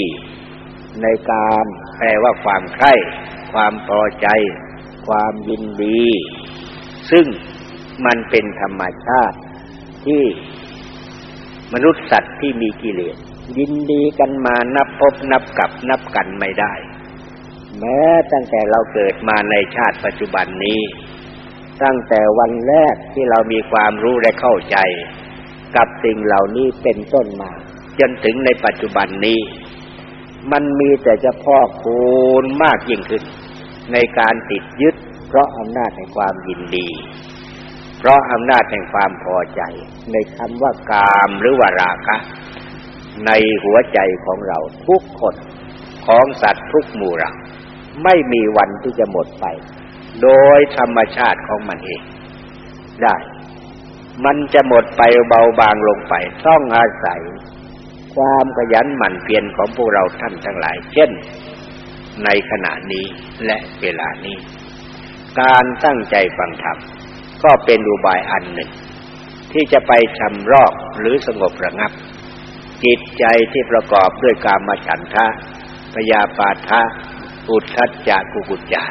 ในการแปลว่าความใคร่ความพอใจ ความยินดี ซึ่งมันเป็นธรรมชาติที่มนุษย์สัตว์ที่มีกิเลสยินดีกันมานับพบนับกับนับกันไม่ได้ แม้ตั้งแต่เราเกิดมาในชาติปัจจุบันนี้ ตั้งแต่วันแรกที่เรามีความรู้และเข้าใจ กับสิ่งเหล่านี้เป็นต้นมา จนถึงในปัจจุบันนี้ มันมีแต่จะพอกพูนมากยิ่งขึ้น ในการติดยึด เพราะอำนาจแห่งความยินดี เพราะอำนาจแห่งความพอใจ ในคำว่ากามหรือว่าราคะ ในหัวใจของเราทุกคนของสัตว์ทุกหมู่เราไม่มีวันที่จะหมดไป โดยธรรมชาติของมันเอง ได้ มันจะหมดไปเบาบางลงไป ต้องอาศัย ความขยันหมั่นเพียรของพวกเราท่านทั้งหลาย เช่น ในขณะนี้และเวลานี้ การตั้งใจฟังธรรมก็เป็นอุบายอันหนึ่ง ที่จะไปชำรอกหรือสงบระงับ จิตใจที่ประกอบด้วยกามฉันทะพยาปาทะอุทธัจจะกุกุจจา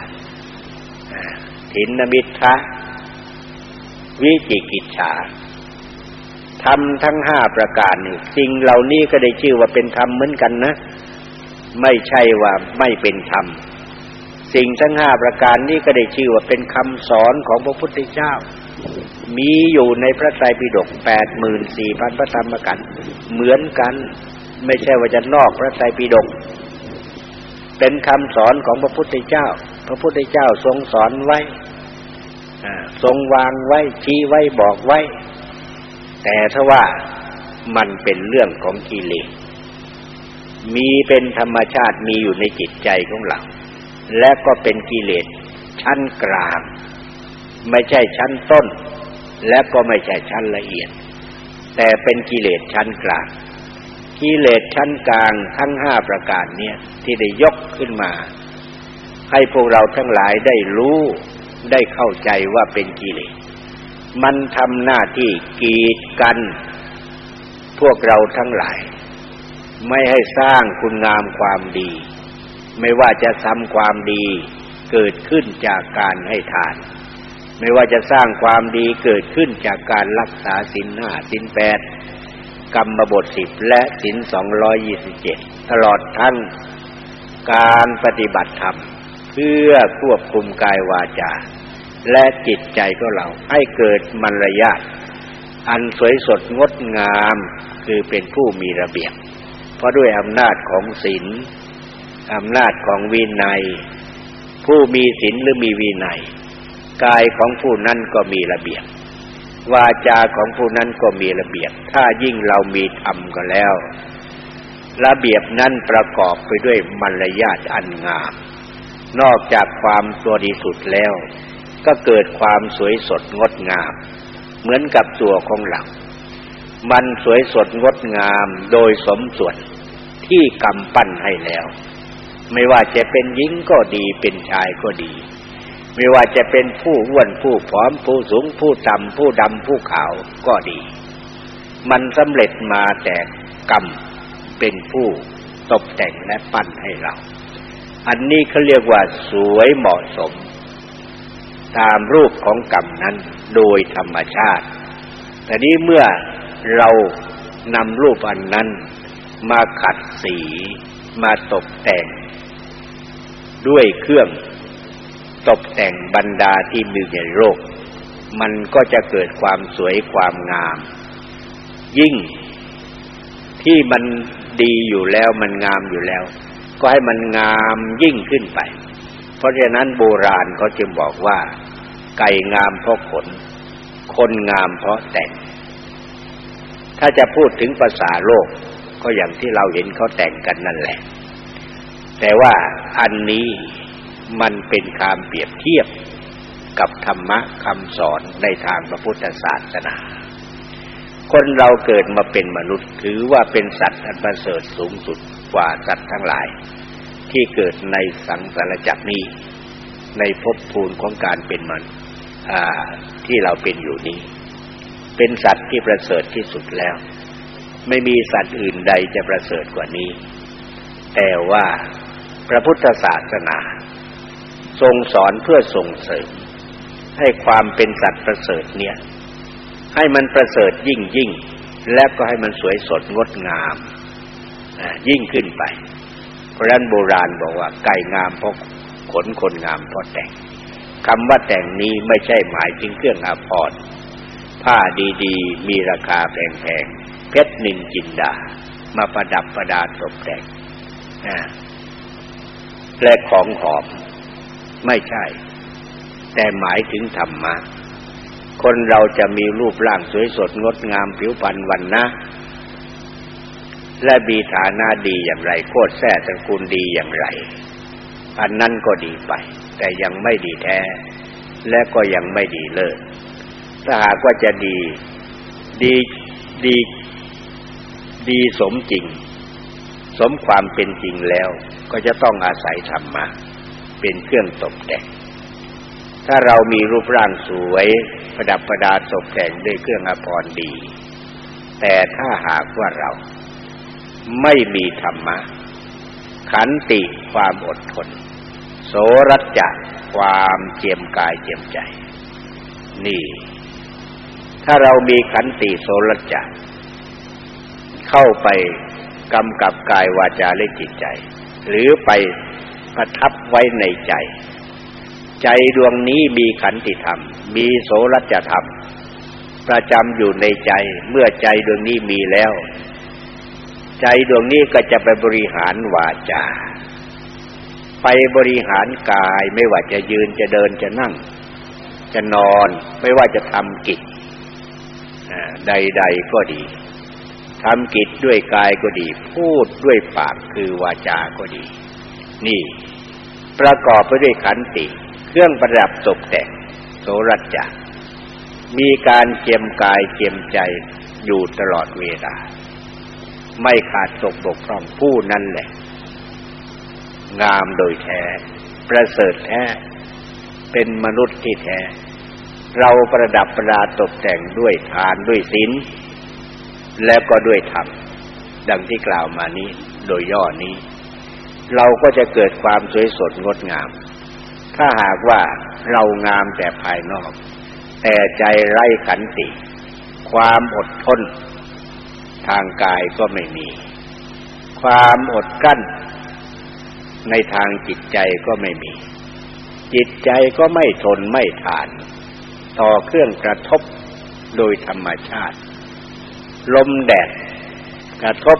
ถินมิทะวิจิกิจฉา ทำทั้งห้าประการนี่สิ่งเหล่านี้ก็ได้ชื่อว่าเป็นธรรมเหมือนกันนะ ไม่ใช่ว่าไม่เป็นธรรม สิ่งทั้งห้าประการนี้ก็ได้ชื่อว่าเป็นคำสอนของพระพุทธเจ้า มีอยู่ในพระไตรปิฎกแปดหมื่นสี่พันพระธรรมกันเหมือนกัน ไม่ใช่ว่าจะนอกพระไตรปิฎกเป็นคำสอนของพระพุทธเจ้า พระพุทธเจ้าทรงสอนไว้ทรงวางไว้ชี้ไว้บอกไว้ แต่ถ้าว่ามันเป็นเรื่องของกิเลสมีเป็นธรรมชาติมีอยู่ในจิตใจของเราและก็เป็นกิเลสชั้นกลาง ไม่ใช่ชั้นต้น และก็ไม่ใช่ชั้นละเอียด แต่เป็นกิเลสชั้นกลาง กิเลสชั้นกลางทั้งห้าประการเนี่ยที่ได้ยกขึ้นมา ให้พวกเราทั้งหลายได้รู้ได้เข้าใจว่าเป็นกิเลส มันทำหน้าที่กีดกัน พวกเราทั้งหลาย ไม่ให้สร้างคุณงามความดี ไม่ว่าจะทำความดีเกิดขึ้นจากการให้ทาน ไม่ว่าจะสร้างความดีเกิดขึ้นจากการรักษาศีลห้าศีลแปดกรรมบทสิบและศีลสองร้อยยี่สิบเจ็ดตลอดทั้งการปฏิบัติธรรม เพื่อควบคุมกายวาจา และจิตใจของเรา ให้เกิดมารยาทอันสวยสดงดงามคือเป็นผู้มีระเบียบ เพราะด้วยอำนาจของศีลอำนาจของวินัย ผู้มีศีลหรือมีวินัย กายของผู้นั้นก็มีระเบียบ วาจาของผู้นั้นก็มีระเบียบ ถ้ายิ่งเรามีธรรมก็แล้ว ระเบียบนั้นประกอบไปด้วยมารยาทอันงาม นอกจากความตัวดีสุดแล้ว ก็เกิดความสวยสดงดงาม เหมือนกับตัวของเรา มันสวยสดงดงามโดยสมส่วนที่กำปั้นให้แล้ว ไม่ว่าจะเป็นหญิงก็ดีเป็นชายก็ดี ไม่ว่าจะเป็นผู้อ้วนผู้ผอมผู้สูงผู้ต่ำผู้ดำผู้ขาวก็ดี มันสำเร็จมาแต่กรรมเป็นผู้ตกแต่งและปั้นให้เรา อันนี้เขาเรียกว่าสวยเหมาะสม ตามรูปของกรรมนั้นโดยธรรมชาติ แต่นี้เมื่อเรานำรูปอันนั้นมาขัดสีมาตกแต่ง ด้วยเครื่องตกแต่งบรรดาที่มีในโลกมันก็จะเกิดความสวยความงาม ยิ่งที่มันดีอยู่แล้วมันงามอยู่แล้ว ก็ให้มันงามยิ่งขึ้นไป เพราะฉะนั้นโบราณเขาจึงบอกว่า ไก่งามเพราะขน คนงามเพราะแต่ง ถ้าจะพูดถึงภาษาโลกก็อย่างที่เราเห็นเขาแต่งกันนั่นแหละ แต่ว่าอันนี้มันเป็นคำเปรียบเทียบกับธรรมะคำสอนในทางพระพุทธศาสนา คนเราเกิดมาเป็นมนุษย์ถือว่าเป็นสัตว์อันประเสริฐสูงสุดกว่าสัตว์ทั้งหลาย ที่เกิดในสังสารจักรนี้ ในภพภูมิของการเป็นมันที่เราเป็นอยู่นี้ เป็นสัตว์ที่ประเสริฐที่สุดแล้ว ไม่มีสัตว์อื่นใดจะประเสริฐกว่านี้ แต่ว่าพระพุทธศาสนา ทรงสอนเพื่อส่งเสริม ให้ความเป็นสัตว์ประเสริฐเนี่ย ให้มันประเสริฐยิ่งยิ่งและก็ให้มันสวยสดงดงามยิ่งขึ้นไป เพราะนั้นโบราณบอกว่าไก่งามเพราะขนคนงามเพราะแต่งคำว่าแต่งนี้ไม่ใช่หมายถึงเครื่องอาภรณ์ผ้าดีๆ มีราคาแพงๆเพชรนินจินดา มาประดับประดาตกแต่งและของหอมไม่ใช่ แต่หมายถึงธรรมะคนเราจะมีรูปร่างสวยสดงดงามผิวพรรณวันนะ และมีฐานะดีอย่างไรโคตรแท้ตระกูลดีอย่างไร อันนั้นก็ดีไป แต่ยังไม่ดีแท้ และก็ยังไม่ดีเลิศถ้าหากว่าจะดี ดีดีดีสมจริง สมความเป็นจริงแล้วก็จะต้องอาศัยธรรมะเป็นเครื่องตกแต่งถ้าเรามีรูปร่างสวย ประดับประดาตกแต่งด้วยเครื่องอภรรดี แต่ถ้าหากว่าเรา ไม่มีธรรมะ ขันติความอดทน โสรัจจะความเจียมกายเจียมใจ นี่ ถ้าเรามีขันติโสรัจจะเข้าไปกำกับกายวาจาและจิตใจ หรือไปประทับไว้ในใจ ใจดวงนี้มีขันติธรรม มีโสรัจธรรม ประจำอยู่ในใจเมื่อใจดวงนี้มีแล้ว ใจดวงนี้ก็จะไปบริหารวาจา ไปบริหารกายไม่ว่าจะยืนจะเดินจะนั่ง จะนอนไม่ว่าจะทำกิจใด ๆ ก็ดีทำกิจด้วยกายก็ดี พูดด้วยปากคือวาจาก็ดี นี่ ประกอบไปด้วยขันติ เครื่องประดับตกแต่งโสรัจจะมีการเจียมกายเจียมใจอยู่ตลอดเวลา ไม่ขาดตกบกพร่องผู้นั้นแหละ งามโดยแท้ ประเสริฐแท้ เป็นมนุษย์ที่แท้ เราประดับประดาตกแต่งด้วยทานด้วยศีลแล้วก็ด้วยธรรมดังที่กล่าวมานี้โดยย่อนี้ เราก็จะเกิดความสวยสดงดงาม ถ้าหากว่าเรางามแต่ภายนอก แต่ใจไร้ขันติ ความอดทน ทางกายก็ไม่มี ความอดกั้น ในทางจิตใจก็ไม่มี จิตใจก็ไม่ทนไม่ทาน ต่อเครื่องกระทบโดยธรรมชาติ ลมแดดกระทบ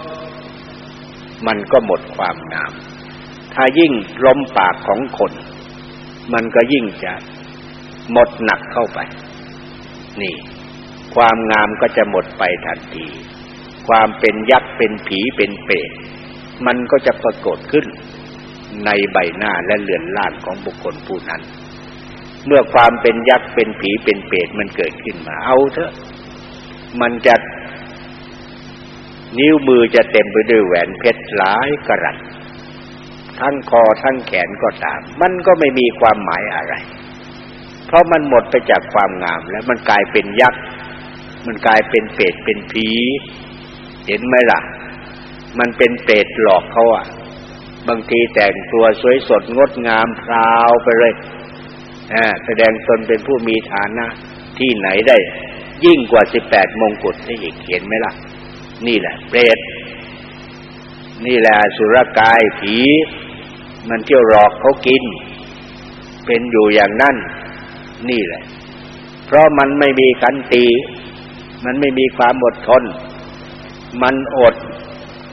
มันก็หมดความงาม ถ้ายิ่งลมปากของคน มันก็ยิ่งจะหมดหนักเข้าไป นี่ ความงามก็จะหมดไปทันที ความเป็นยักษ์เป็นผีเป็นเปรตมันก็จะปรากฏขึ้นในใบหน้าและเลือนล่างของบุคคลผู้นั้น เมื่อความเป็นยักษ์เป็นผีเป็นเปรตมันเกิดขึ้นมา เอาเถอะ มันจะนิ้วมือจะเต็มไปด้วยแหวนเพชรหลายกระรัตทั้งคอทั้งแขนก็ตาม มันก็ไม่มีความหมายอะไร เพราะมันหมดไปจากความงามแล้วมันกลายเป็นยักษ์ มันกลายเป็นเปรตเป็นผี เห็นไหมล่ะ มันเป็นเปรตหลอกเขาอะ บางทีแต่งตัวสวยสดงดงามพราวไปเลยแสดงตนเป็นผู้มีฐานะ ที่ไหนได้ ยิ่งกว่าสิบแปดมงกุฎนี่อีกเห็นไหมล่ะ นี่แหละ เปรต นี่แหละสุรกายผี มันเที่ยวหลอกเขากิน เป็นอยู่อย่างนั้น นี่แหละ เพราะมันไม่มีกันตีมันไม่มีความอดทน มันอด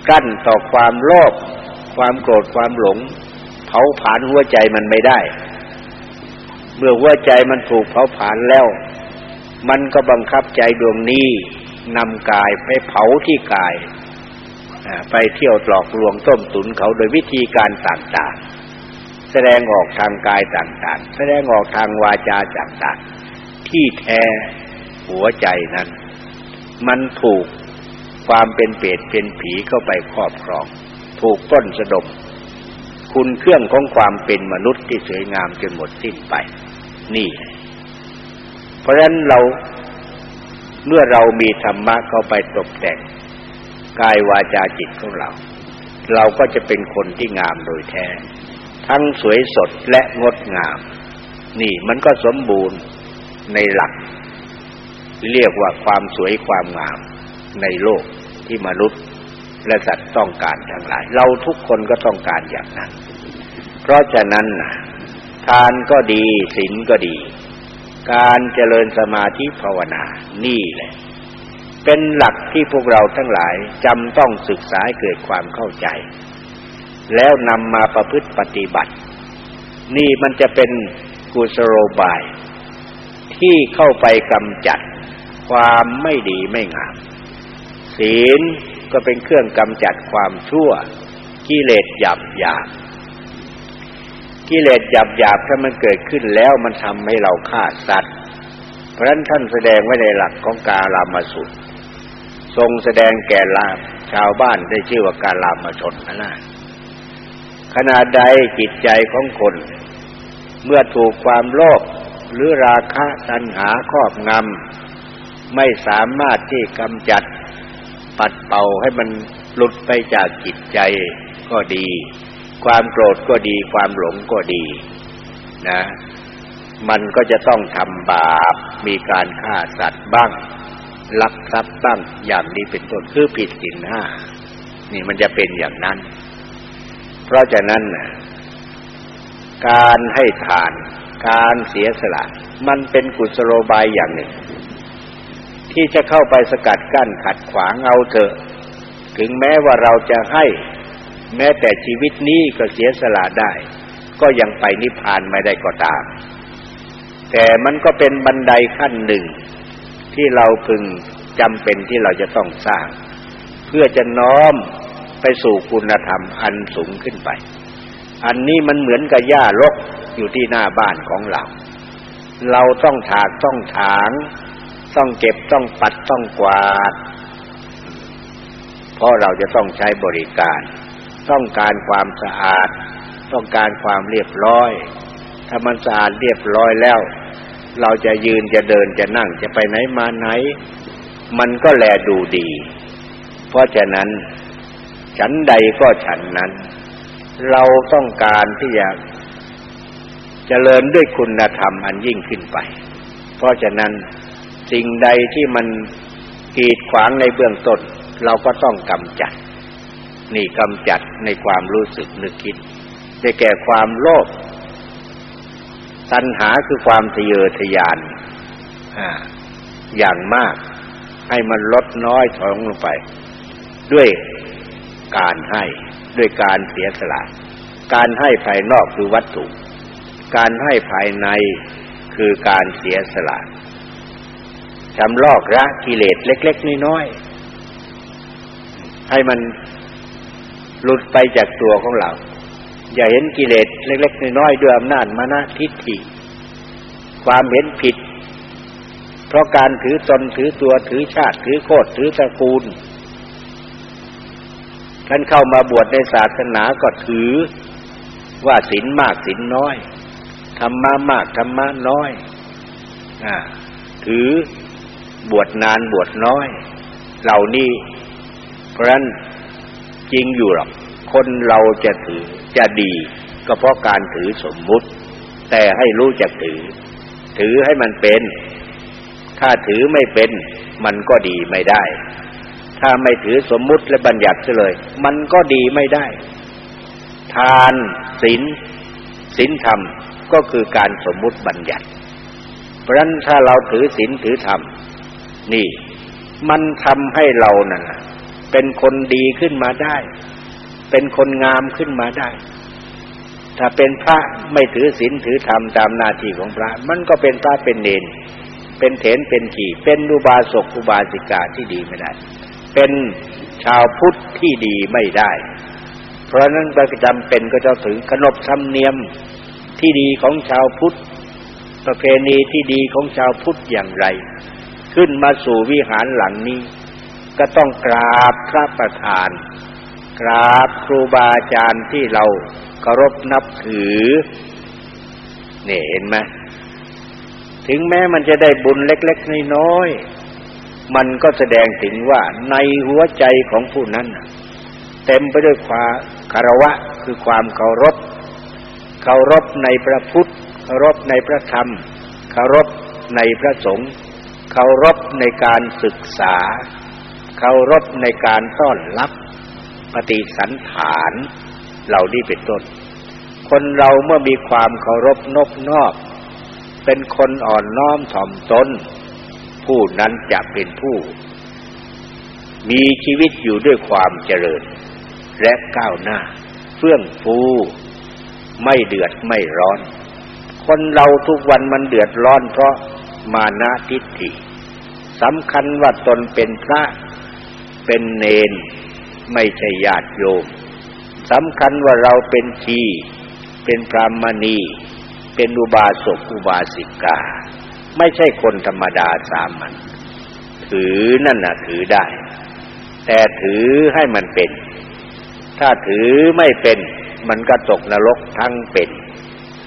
กั้นต่อความโลภความโกรธความหลง เผาผลาญหัวใจมันไม่ได้ เมื่อหัวใจมันถูกเผาผลาญแล้ว มันก็บังคับใจดวงนี้นำกายไปเผาที่กายไปเที่ยวหลอกลวงต้มตุนเขาโดยวิธีการต่างๆ แสดงออกทางกายต่างๆ แสดงออกทางวาจาต่างๆ ที่แท้หัวใจนั้น มันถูก ความเป็นเปรตเป็นผีเข้าไปครอบครอง ถูกต้นสะดม คุณเครื่องของความเป็นมนุษย์ที่สวยงามจนหมดสิ้นไป นี่ เพราะฉะนั้นเราเมื่อเรามีธรรมะเข้าไปตกแต่งกายวาจาจิตของเรา เราก็จะเป็นคนที่งามโดยแท้ ทั้งสวยสดและงดงาม นี่มันก็สมบูรณ์ในหลัก เรียกว่าความสวยความงามในโลก ที่มนุษย์และสัตว์ต้องการทั้งหลาย เราทุกคนก็ต้องการอย่างนั้น เพราะฉะนั้นทานก็ดีศีลก็ดี การเจริญสมาธิภาวนานี่แหละ เป็นหลักที่พวกเราทั้งหลายจำต้องศึกษาเกิดความเข้าใจ แล้วนำมาประพฤติปฏิบัติ นี่มันจะเป็นกุศโลบาย ที่เข้าไปกำจัดความไม่ดีไม่งาม ศีลก็เป็นเครื่องกำจัดความชั่ว กิเลสหยาบหยาบกิเลสหยาบหยาบถ้ามันเกิดขึ้นแล้วมันทำให้เราฆ่าสัตว์ เพราะฉะนั้นท่านแสดงไว้ในหลักของกาลามาสุตทรงแสดงแก่ลาชาวบ้านได้ชื่อว่าการลามาชนนะขณะใดจิตใจของคน เมื่อถูกความโลภหรือราคะตัณหาครอบงำไม่สามารถที่กำจัด ปัดเป่าให้มันหลุดไปจากจิตใจก็ดี ความโกรธก็ดี ความหลงก็ดี นะ มันก็จะต้องทำบาป มีการฆ่าสัตว์บ้าง ลักทรัพย์บ้าง อย่างนี้เป็นต้นคือผิดศีลห้า นี่มันจะเป็นอย่างนั้น เพราะฉะนั้นการให้ทาน การเสียสละ มันเป็นกุศโลบายอย่างหนึ่ง ที่จะเข้าไปสกัดกั้นขัดขวางเอาเถอะ ถึงแม้ว่าเราจะให้ แม้แต่ชีวิตนี้ก็เสียสละได้ ก็ยังไปนิพพานไม่ได้ก็ตาม แต่มันก็เป็นบันไดขั้นหนึ่ง ที่เราพึงจำเป็นที่เราจะต้องสร้าง เพื่อจะน้อมไปสู่คุณธรรมอันสูงขึ้นไป อันนี้มันเหมือนกับหญ้ารกอยู่ที่หน้าบ้านของเรา เราต้องถากต้องถาง ต้องเก็บต้องปัดต้องกวาด เพราะเราจะต้องใช้บริการ ต้องการความสะอาด ต้องการความเรียบร้อย ถ้ามันสะอาดเรียบร้อยแล้ว เราจะยืนจะเดินจะนั่งจะไปไหนมาไหน มันก็แลดูดี เพราะฉะนั้น ฉันใดก็ฉันนั้น เราต้องการที่จะเจริญด้วยคุณธรรมอันยิ่งขึ้นไป เพราะฉะนั้น สิ่งใดที่มันกีดขวางในเบื้องต้น เราก็ต้องกำจัด นี่กำจัดในความรู้สึกนึกคิดได้แก่ความโลภตัณหาคือความทะเยอทะยานอย่างมาก ให้มันลดน้อยถอยลงไป ด้วยการให้ด้วยการเสียสละ การให้ภายนอกคือวัตถุ การให้ภายในคือการเสียสละ จำลอกระกิเลสเล็ก ๆน้อยๆให้มันหลุดไปจากตัวของเรา อย่าเห็นกิเลสเล็ก ๆน้อยๆด้วยอำนาจมานะทิฏฐิ ความเห็นผิด เพราะการถือตนถือตัวถือชาติ ถือโคตรถือตระกูลท่านเข้ามาบวชในศาสนาก็ถือว่าศีลมากศีลน้อยธรรมะมากธรรมะน้อยถือ บวชนานบวชน้อย เหล่านี้เพราะฉะนั้นจริงอยู่หรอกคนเราจะถือจะดี ก็เพราะการถือสมมุติ แต่ให้รู้จักถือ ถือให้มันเป็น ถ้าถือไม่เป็น มันก็ดีไม่ได้ ถ้าไม่ถือสมมุติและบัญญัติเลย มันก็ดีไม่ได้ ทานศีลศีลธรรมก็คือการสมมุติบัญญัติ เพราะฉะนั้นถ้าเราถือศีลถือธรรม นี่ มันทำให้เรานั่นเป็นคนดีขึ้นมาได้ เป็นคนงามขึ้นมาได้ ถ้าเป็นพระไม่ถือศีลถือธรรมตามหน้าที่ของพระ มันก็เป็นพระเป็นเนน เป็นเถนเป็นขี่ เป็นอุบาสกอุบาสิกาที่ดีไม่ได้ เป็นชาวพุทธที่ดีไม่ได้ เพราะนั้นประจำเป็นก็จะถือขนบธรรมเนียมที่ดีของชาวพุทธประเพณีที่ดีของชาวพุทธอย่างไร ขึ้นมาสู่วิหารหลังนี้ ก็ต้องกราบพระประธาน กราบครูบาอาจารย์ที่เราเคารพนับถือเนี่ยเห็นไหมถึงแม้มันจะได้บุญเล็ก ๆ น้อยๆมันก็แสดงถึงว่าในหัวใจของผู้นั้นเต็มไปด้วยความคารวะคือความเคารพ เคารพในพระพุทธ เคารพในพระธรรม เคารพในพระสงฆ์ เคารพในการศึกษา เคารพในการต้อนรับปฏิสันฐานเหล่านี้เป็นต้น คนเราเมื่อมีความเคารพนบนอบ เป็นคนอ่อนน้อมถ่อมตนผู้นั้นจะเป็นผู้ มีชีวิตอยู่ด้วยความเจริญ และก้าวหน้า เฟื่องฟู ไม่เดือดไม่ร้อน คนเราทุกวันมันเดือดร้อนเพราะ มานะทิฏฐิสำคัญว่าตนเป็นพระเป็นเนน ไม่ใช่ญาติโยมสำคัญว่าเราเป็นชีเป็นพรามณี เป็นอุบาสกอุบาสิกา ไม่ใช่คนธรรมดาสามัญถือนั่นน่ะถือได้ แต่ถือให้มันเป็น ถ้าถือไม่เป็นมันก็ตกนรกทั้งเป็น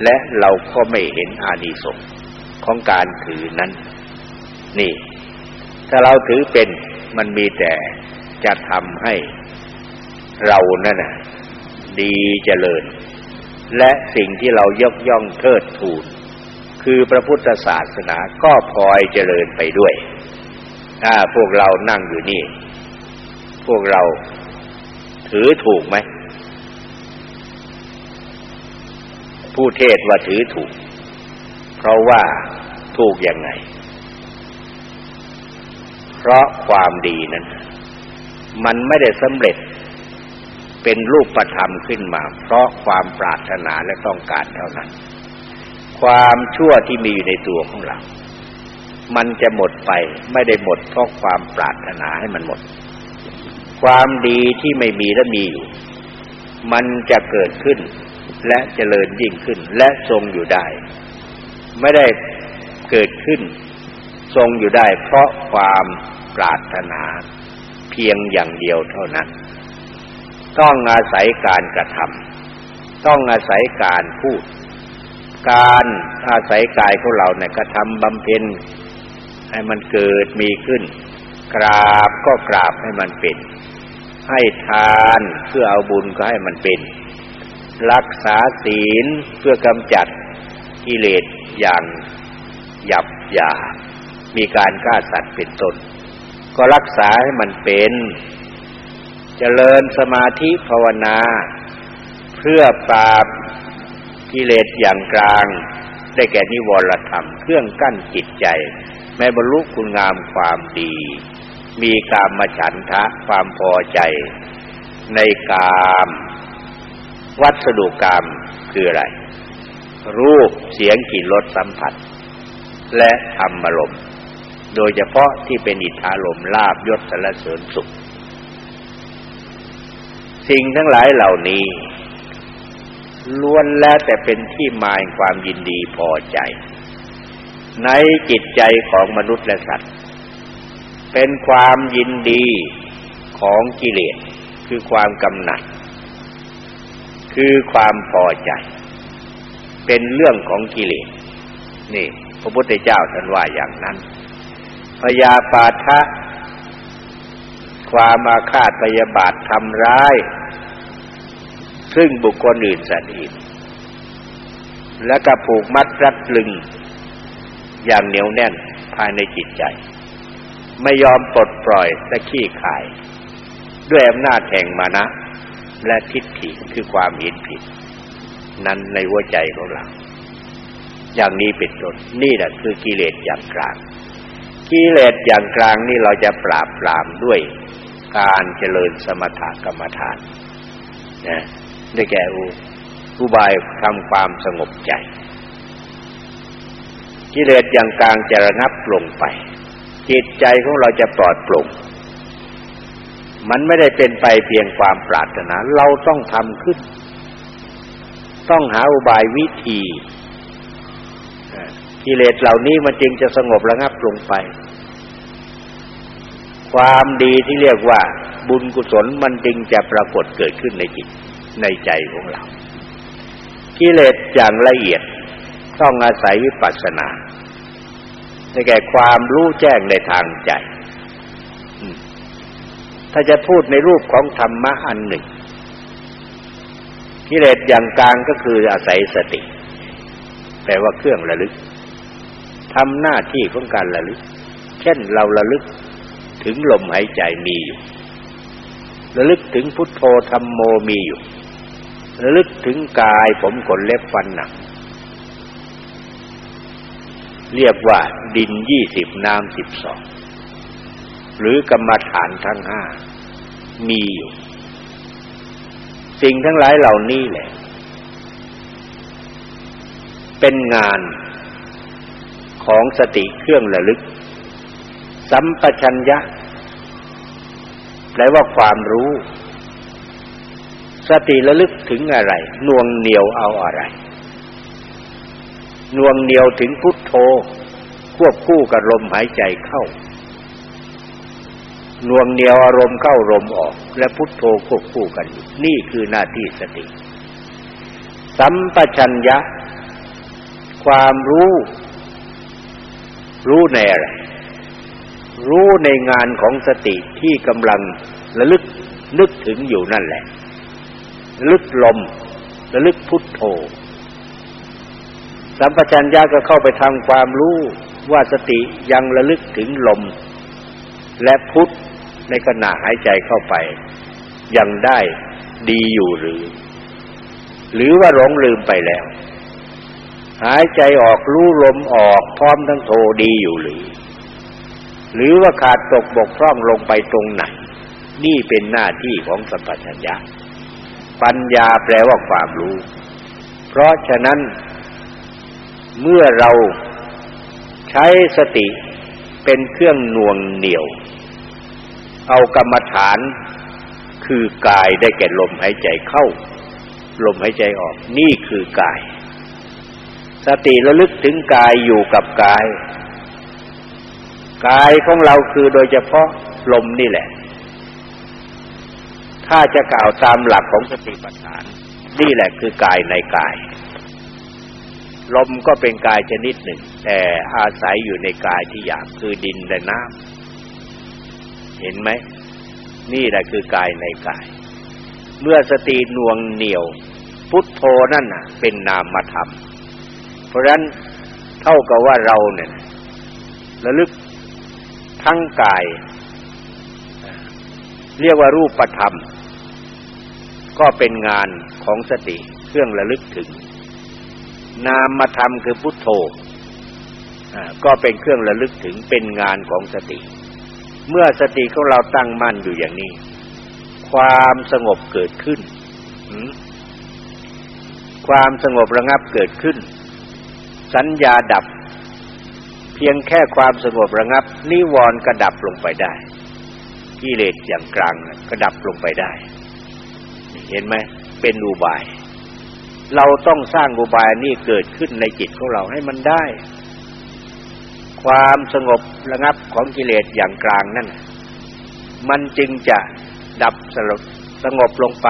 และเราก็ไม่เห็นอานิสงส์ ของการถือนั้น นี่ ถ้าเราถือเป็นมันมีแต่จะทำให้เรานั่นน่ะดีเจริญ และสิ่งที่เรายกย่องเทิดทูน คือพระพุทธศาสนาก็พลอยเจริญไปด้วยถ้าพวกเรานั่งอยู่นี่ พวกเราถือถูกไหมผู้เทศว่าถือถูก เพราะว่าถูกยังไง เพราะความดีนั้น มันไม่ได้สำเร็จเป็นรูปธรรมขึ้นมา เพราะความปรารถนาและต้องการเท่านั้น ความชั่วที่มีอยู่ในตัวของเรา มันจะหมดไปไม่ได้หมดเพราะความปรารถนาให้มันหมด ความดีที่ไม่มีและมีอยู่ มันจะเกิดขึ้นและเจริญยิ่งขึ้นและทรงอยู่ได้ ไม่ได้เกิดขึ้น ทรงอยู่ได้เพราะความปรารถนา เพียงอย่างเดียวเท่านั้น ต้องอาศัยการกระทำต้องอาศัยการพูด การอาศัยกายของเราเนี่ยกระทำบำเพ็ญให้มันเกิดมีขึ้น กราบก็กราบให้มันเป็น ให้ทานเพื่อเอาบุญก็ให้มันเป็น รักษาศีลเพื่อกำจัดกิเลส อย่างหยับหยามีการฆ่าสัตว์เป็นต้นก็รักษาให้มันเป็นเจริญสมาธิภาวนา เพื่อปราบกิเลสอย่างกลาง ได้แก่นิวรธรรม เครื่องกั้นจิตใจ แม้บรรลุคุณงามความดี มีกามมาฉันทะความพอใจ ในกาม วัสดุกรรมคืออะไร รูปเสียงกลิ่นรสสัมผัส และธรรมารมณ์ โดยเฉพาะที่เป็นอิทธาลมลาบยศสรรเสริญสุข สิ่งทั้งหลายเหล่านี้ล้วนแล้วแต่เป็นที่หมายความยินดีพอใจ ในจิตใจของมนุษย์และสัตว์ เป็นความยินดีของกิเลสคือความกำหนัด คือความพอใจ เป็นเรื่องของกิเลสนี่ พระพุทธเจ้าท่านว่าอย่างนั้นพยาปาทะ ความอาฆาตพยาบาททำร้าย ซึ่งบุคคลอื่นสัตว์อื่นและก็ผูกมัดรัดลึง อย่างเหนียวแน่นภายในจิตใจ ไม่ยอมปลดปล่อยและขี้ขาย ด้วยอำนาจแห่งมานะ และทิฏฐิคือความเห็นผิด นั้นในหัวใจของเรา อย่างนี้เป็นต้นนี่แหละคือกิเลสอย่างกลาง กิเลสอย่างกลางนี่เราจะปราบปรามด้วยการเจริญสมถกรรมฐานนะได้แก่อุบายทำความสงบใจ กิเลสอย่างกลางจะระงับลงไป จิตใจของเราจะปลอดโปร่งมันไม่ได้เป็นไปเพียงความปรารถนา เราต้องทำขึ้น ต้องหาอุบายวิธีกิเลสเหล่านี้มันจึงจะสงบระงับลงไป ความดีที่เรียกว่าบุญกุศลมันจึงจะปรากฏเกิดขึ้นในจิตในใจของเรา กิเลสอย่างละเอียดต้องอาศัยวิปัสสนาได้แก่ความรู้แจ้งในทางใจ ถ้าจะพูดในรูปของธรรมะอันหนึ่ง กิเลสอย่างกลางก็คืออาศัยสติ แปลว่าเครื่องระลึกทำหน้าที่ของการระลึก เช่นเราระลึกถึงลมหายใจมีอยู่ระลึกถึงพุทโธธรรมโมมีอยู่ระลึกถึงกายผมขนเล็บฟันหนังเรียกว่าดินยี่สิบน้ำสิบสองหรือกรรมฐานทั้งห้ามีอยู่ สิ่งทั้งหลายเหล่านี้แหละ เป็นงานของสติเครื่องระลึก สัมปชัญญะแปลว่าความรู้ สติระลึกถึงอะไรน่วงเหนียวเอาอะไรน่วงเหนียวถึงพุทโธ ควบคู่กับลมหายใจเข้า น่วงเหนียวอารมณ์เข้าลมออก และพุทโธควบคู่กันอยู่นี่คือหน้าที่สติ สัมปชัญญะ ความรู้ รู้ในอะไร รู้ในงานของสติที่กำลังระลึกนึกถึงอยู่นั่นแหละลึกลมระลึกพุทโธ สัมปชัญญะก็เข้าไปทำความรู้ว่าสติยังระลึกถึงลมและพุท ในขณะหายใจเข้าไป ยังได้ดีอยู่หรือ หรือว่าหลงลืมไปแล้ว หายใจออกรู้ลมออกพร้อมทั้งโทดีอยู่หรือ หรือว่าขาดตกบกพร่องลงไปตรงไหน นี่เป็นหน้าที่ของสัมปชัญญะ ปัญญาแปลว่าความรู้ เพราะฉะนั้น เมื่อเราใช้สติเป็นเครื่องหน่วงเหนี่ยว เอากรรมฐาน คือกายได้แก่ลมหายใจเข้า ลมหายใจออก นี่คือกาย สติระลึกถึงกายอยู่กับกาย กายของเราคือโดยเฉพาะลมนี่แหละ ถ้าจะกล่าวตามหลักของสติปัฏฐาน นี่แหละคือกายในกาย ลมก็เป็นกายชนิดหนึ่ง แต่อาศัยอยู่ในกายที่หยาบคือดินและน้ำ เห็นไหม นี่แหละคือกายในกาย เมื่อสตินวงเหนียว พุทโธนั่นน่ะ เป็นนามธรรม เพราะฉะนั้นเท่ากับว่าเราเนี่ยระลึกทั้งกาย เรียกว่ารูปธรรม ก็เป็นงานของสติเครื่องระลึกถึง นามธรรมคือพุทโธก็เป็นเครื่องระลึกถึงเป็นงานของสติ เมื่อสติของเราตั้งมั่นอยู่อย่างนี้ ความสงบเกิดขึ้น ความสงบระงับเกิดขึ้น สัญญาดับ เพียงแค่ความสงบระงับ นิวรณ์กระดับลงไปได้กิเลสอย่างกลางกระดับลงไปได้ เห็นไหมเป็นอุบาย เราต้องสร้างอุบายนี้เกิดขึ้นในจิตของเราให้มันได้ ความสงบระงับของกิเลสอย่างกลางนั่น มันจึงจะดับสลบสงบลงไป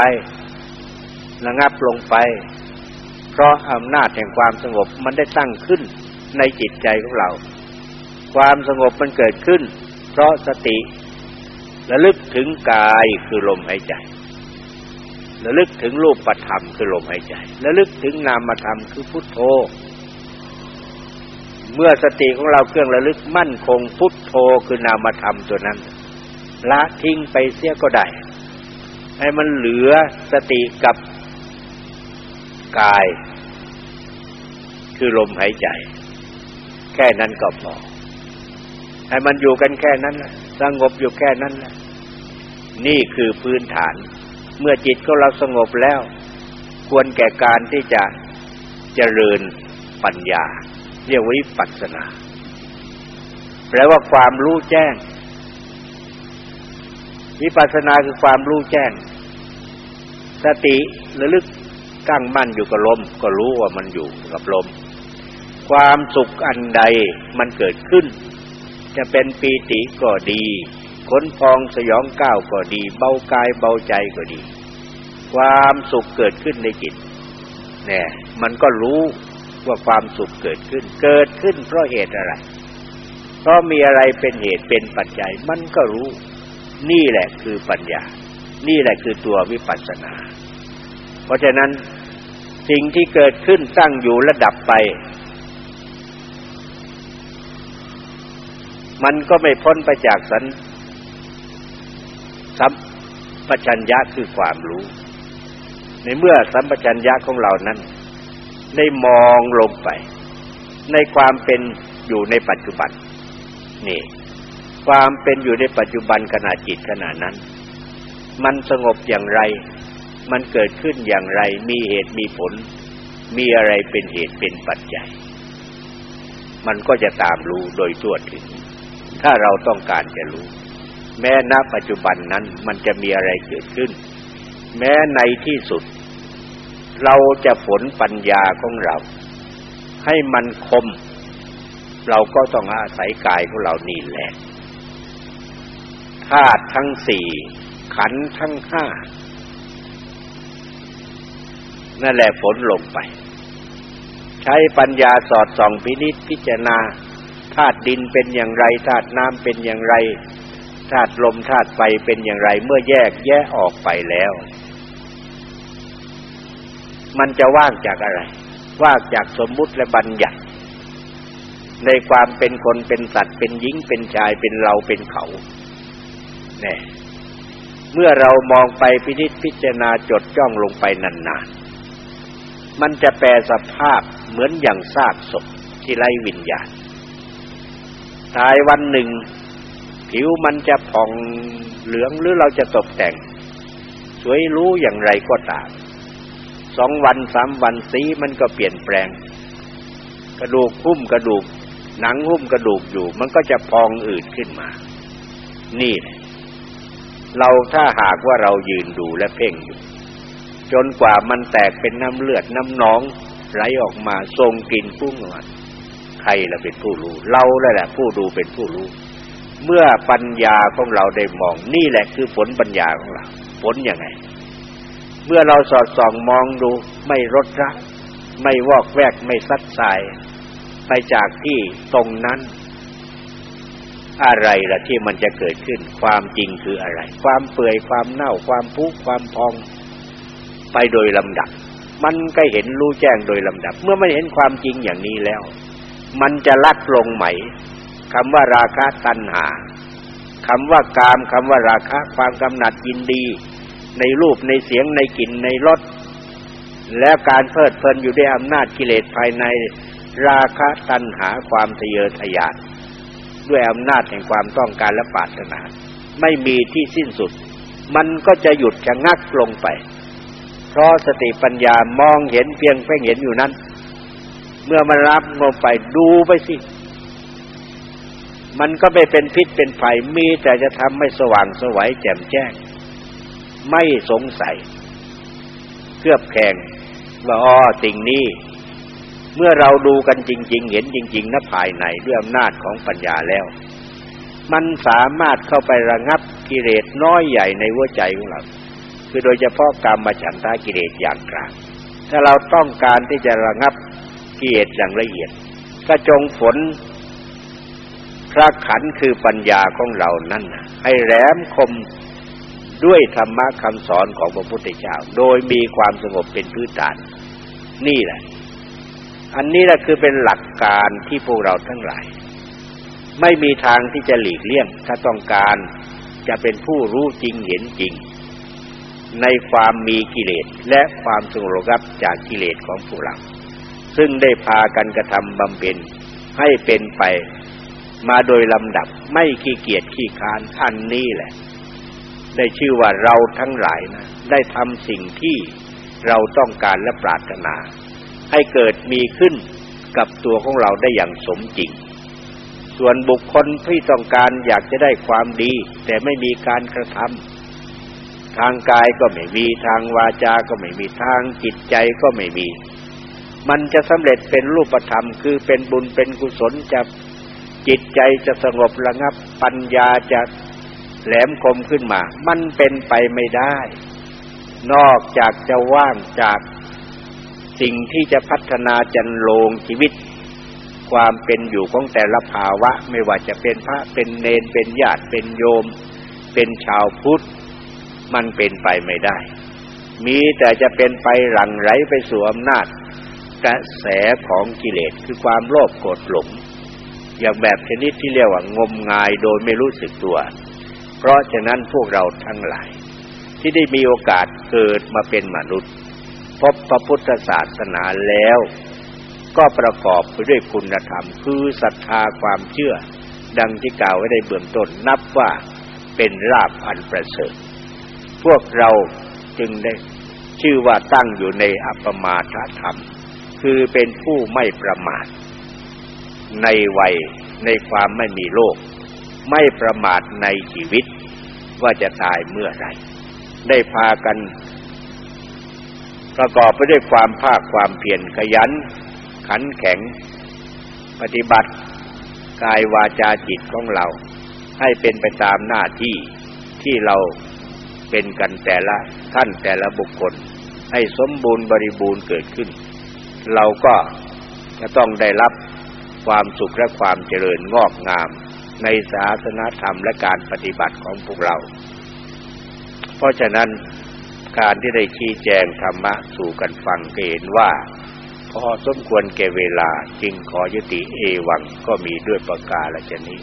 ระงับลงไป เพราะอำนาจแห่งความสงบมันได้ตั้งขึ้นในจิตใจของเรา ความสงบมันเกิดขึ้น เพราะสติระลึกถึงกายคือลมหายใจระลึกถึงรูปธรรมคือลมหายใจระลึกถึงนามธรรมคือพุทโธ เมื่อสติของเราเครื่องระลึกมั่นคงพุทโธคือนามธรรมตัวนั้น ละทิ้งไปเสียก็ได้ ให้มันเหลือสติกับกาย คือลมหายใจ แค่นั้นก็พอ ให้มันอยู่กันแค่นั้นละสงบอยู่แค่นั้นละนี่คือพื้นฐาน เมื่อจิตของเราสงบแล้ว ควรแก่การที่จะเจริญปัญญา เรียกวิปัสสนาแปลว่าความรู้แจ้ง วิปัสสนาคือความรู้แจ้ง สติระลึกตั้งมั่นอยู่กับลม ก็รู้ว่ามันอยู่กับลม ความสุขอันใดมันเกิดขึ้น จะเป็นปีติก็ดีขนพองสยองก้าวก็ดี เบากายเบาใจก็ดี ความสุขเกิดขึ้นในจิตเนี่ยมันก็รู้ ว่าความสุขเกิดขึ้น เกิดขึ้นเพราะเหตุอะไร เพราะมีอะไรเป็นเหตุเป็นปัจจัยมันก็รู้ นี่แหละคือปัญญา นี่แหละคือตัววิปัสสนา เพราะฉะนั้นสิ่งที่เกิดขึ้นตั้งอยู่ระดับไป มันก็ไม่พ้นไปจากสันสัมปชัญญะคือความรู้ ในเมื่อสัมปชัญญะของเรานั้น ได้มองลงไป ในความเป็นอยู่ในปัจจุบัน นี่ ความเป็นอยู่ในปัจจุบันขณะจิตขณะนั้น มันสงบอย่างไร มันเกิดขึ้นอย่างไร มีเหตุมีผล มีอะไรเป็นเหตุเป็นปัจจัย มันก็จะตามรู้โดยทั่วถึง ถ้าเราต้องการจะรู้ แม้ณปัจจุบันนั้นมันจะมีอะไรเกิดขึ้น แม้ในที่สุด เราจะผลปัญญาของเรา ให้มันคม เราก็ต้องอาศัยกายของเรานี่แหละธาตุทั้งสี่ขันทั้งห้านั่นแหละผลลงไป ใช้ปัญญาสอดส่องพินิจพิจารณาธาตุดินเป็นอย่างไรธาตุน้ำเป็นอย่างไรธาตุลมธาตุไฟเป็นอย่างไรเมื่อแยกแยะออกไปแล้ว มันจะว่างจากอะไร ว่างจากสมมุติและบัญญัติ ในความเป็นคนเป็นสัตว์เป็นหญิงเป็นชายเป็นเราเป็นเขาแน่เมื่อเรามองไปพินิจพิจารณาจดจ้องลงไปนานๆ มันจะแปลสภาพเหมือนอย่างซากศพที่ไร้วิญญาณตายวันหนึ่ง ผิวมันจะผ่องเหลืองหรือเราจะตกแต่ง สวยรู้อย่างไรก็ตาม สองวันสามวันสีมันก็เปลี่ยนแปลง กระดูกหุ้มกระดูก หนังหุ้มกระดูกอยู่ มันก็จะพองอืดขึ้นมา นี่ เราถ้าหากว่าเรายืนดูและเพ่งอยู่ จนกว่ามันแตกเป็นน้ำเลือดน้ำหนอง ไหลออกมาทรงกลิ่นพุ่งออกมาใครละเป็นผู้รู้ เราแหละผู้ดูเป็นผู้รู้ เมื่อปัญญาของเราได้มองนี่แหละคือผลปัญญาของเรา ผลยังไง เมื่อเราสอดส่องมองดูไม่รดระไม่วอกแวกไม่ซัดสาย ไปจากที่ตรงนั้น อะไรล่ะที่มันจะเกิดขึ้น ความจริงคืออะไร ความเปื่อยความเน่าความพุความพอง ไปโดยลำดับ มันก็เห็นรู้แจ้งโดยลำดับ เมื่อไม่เห็นความจริงอย่างนี้แล้ว มันจะลัดลงไหมคำว่าราคะตัณหาคำว่ากามคำว่าราคะความกำหนัดยินดี ในรูปในเสียงในกลิ่นในรสและการเพลิดเพลินอยู่ด้วยอำนาจกิเลสภายในราคะตัณหาความทะเยอทะยาน ด้วยอำนาจแห่งความต้องการและปรารถนา ไม่มีที่สิ้นสุด มันก็จะหยุดชะงักลงไป เพราะสติปัญญามองเห็นเพียงเพ่งเห็นอยู่นั้น เมื่อมันรับลงไปดูไปสิ มันก็ไม่เป็นพิษเป็นภัยมีแต่จะทำให้สว่างสวัยแจ่มแจ้ง ไม่สงสัย เคลือบแข่งว่าอ๋อสิ่งนี้ เมื่อเราดูกันจริง ๆ เห็นจริงๆนะภายในด้วยอำนาจของปัญญาแล้ว มันสามารถเข้าไประงับกิเลสน้อยใหญ่ในหัวใจของเรา คือโดยเฉพาะกรรมฉันทากิเลสอย่างกลาง ถ้าเราต้องการที่จะระงับกิเลสอย่างละเอียดก็จงฝนพระขันคือปัญญาของเรานั่นให้แหลมคม ด้วยธรรมะคำสอนของพระพุทธเจ้า โดยมีความสงบเป็นพื้นฐาน นี่แหละ อันนี้แหละคือเป็นหลักการที่พวกเราทั้งหลาย ไม่มีทางที่จะหลีกเลี่ยง ถ้าต้องการจะเป็นผู้รู้จริงเห็นจริง ในความมีกิเลสและความสงบรับจากกิเลสของพวกเราซึ่งได้พากันกระทำบำเพ็ญให้เป็นไปมาโดยลำดับไม่ขี้เกียจขี้คานอันนี้แหละ ได้ชื่อว่าเราทั้งหลายนะได้ทำสิ่งที่เราต้องการและปรารถนา ให้เกิดมีขึ้นกับตัวของเราได้อย่างสมจริง ส่วนบุคคลที่ต้องการอยากจะได้ความดี แต่ไม่มีการกระทำทางกายก็ไม่มีทางวาจาก็ไม่มีทางจิตใจก็ไม่มี มันจะสำเร็จเป็นรูปธรรม คือเป็นบุญเป็นกุศลจะจิตใจจะสงบระงับปัญญาจะ แหลมคมขึ้นมา มันเป็นไปไม่ได้ นอกจากจะว่างจากสิ่งที่จะพัฒนาจันโลงชีวิต ความเป็นอยู่ของแต่ละภาวะ ไม่ว่าจะเป็นพระเป็นเนนเป็นญาติเป็นโยม เป็นชาวพุทธ มันเป็นไปไม่ได้ มีแต่จะเป็นไปหลังไหลไปสู่อำนาจกระแสของกิเลสคือความโลภโกรธหลงอย่างแบบชนิดที่เรียกว่างมงายโดยไม่รู้สึกตัว เพราะฉะนั้นพวกเราทั้งหลาย ที่ได้มีโอกาสเกิดมาเป็นมนุษย์ พบพระพุทธศาสนาแล้ว ก็ประกอบไปด้วยคุณธรรม คือศรัทธาความเชื่อ ดังที่กล่าวไว้ในเบื้องต้นนับว่าเป็นลาภอันประเสริฐ พวกเราจึงได้ชื่อว่าตั้งอยู่ในอัปมาทธรรม คือเป็นผู้ไม่ประมาท ในวัยในความไม่มีโรค ไม่ประมาทในชีวิตว่าจะตายเมื่อไรได้พากัน ประกอบไปด้วยความภาคความเพียรขยัน ขันแข็ง ปฏิบัติกายวาจาจิตของเรา ให้เป็นไปตามหน้าที่ที่เราเป็นกันแต่ละท่านแต่ละบุคคล ให้สมบูรณ์บริบูรณ์เกิดขึ้น เราก็จะต้องได้รับความสุขและความเจริญงอกงาม ในศาสนาธรรมและการปฏิบัติของพวกเรา เพราะฉะนั้นการที่ได้ชี้แจงธรรมะสู่กันฟังก็เห็นว่า พอสมควรแก่เวลาจึงขอยุติเอวังก็มีด้วยประกาศชนี้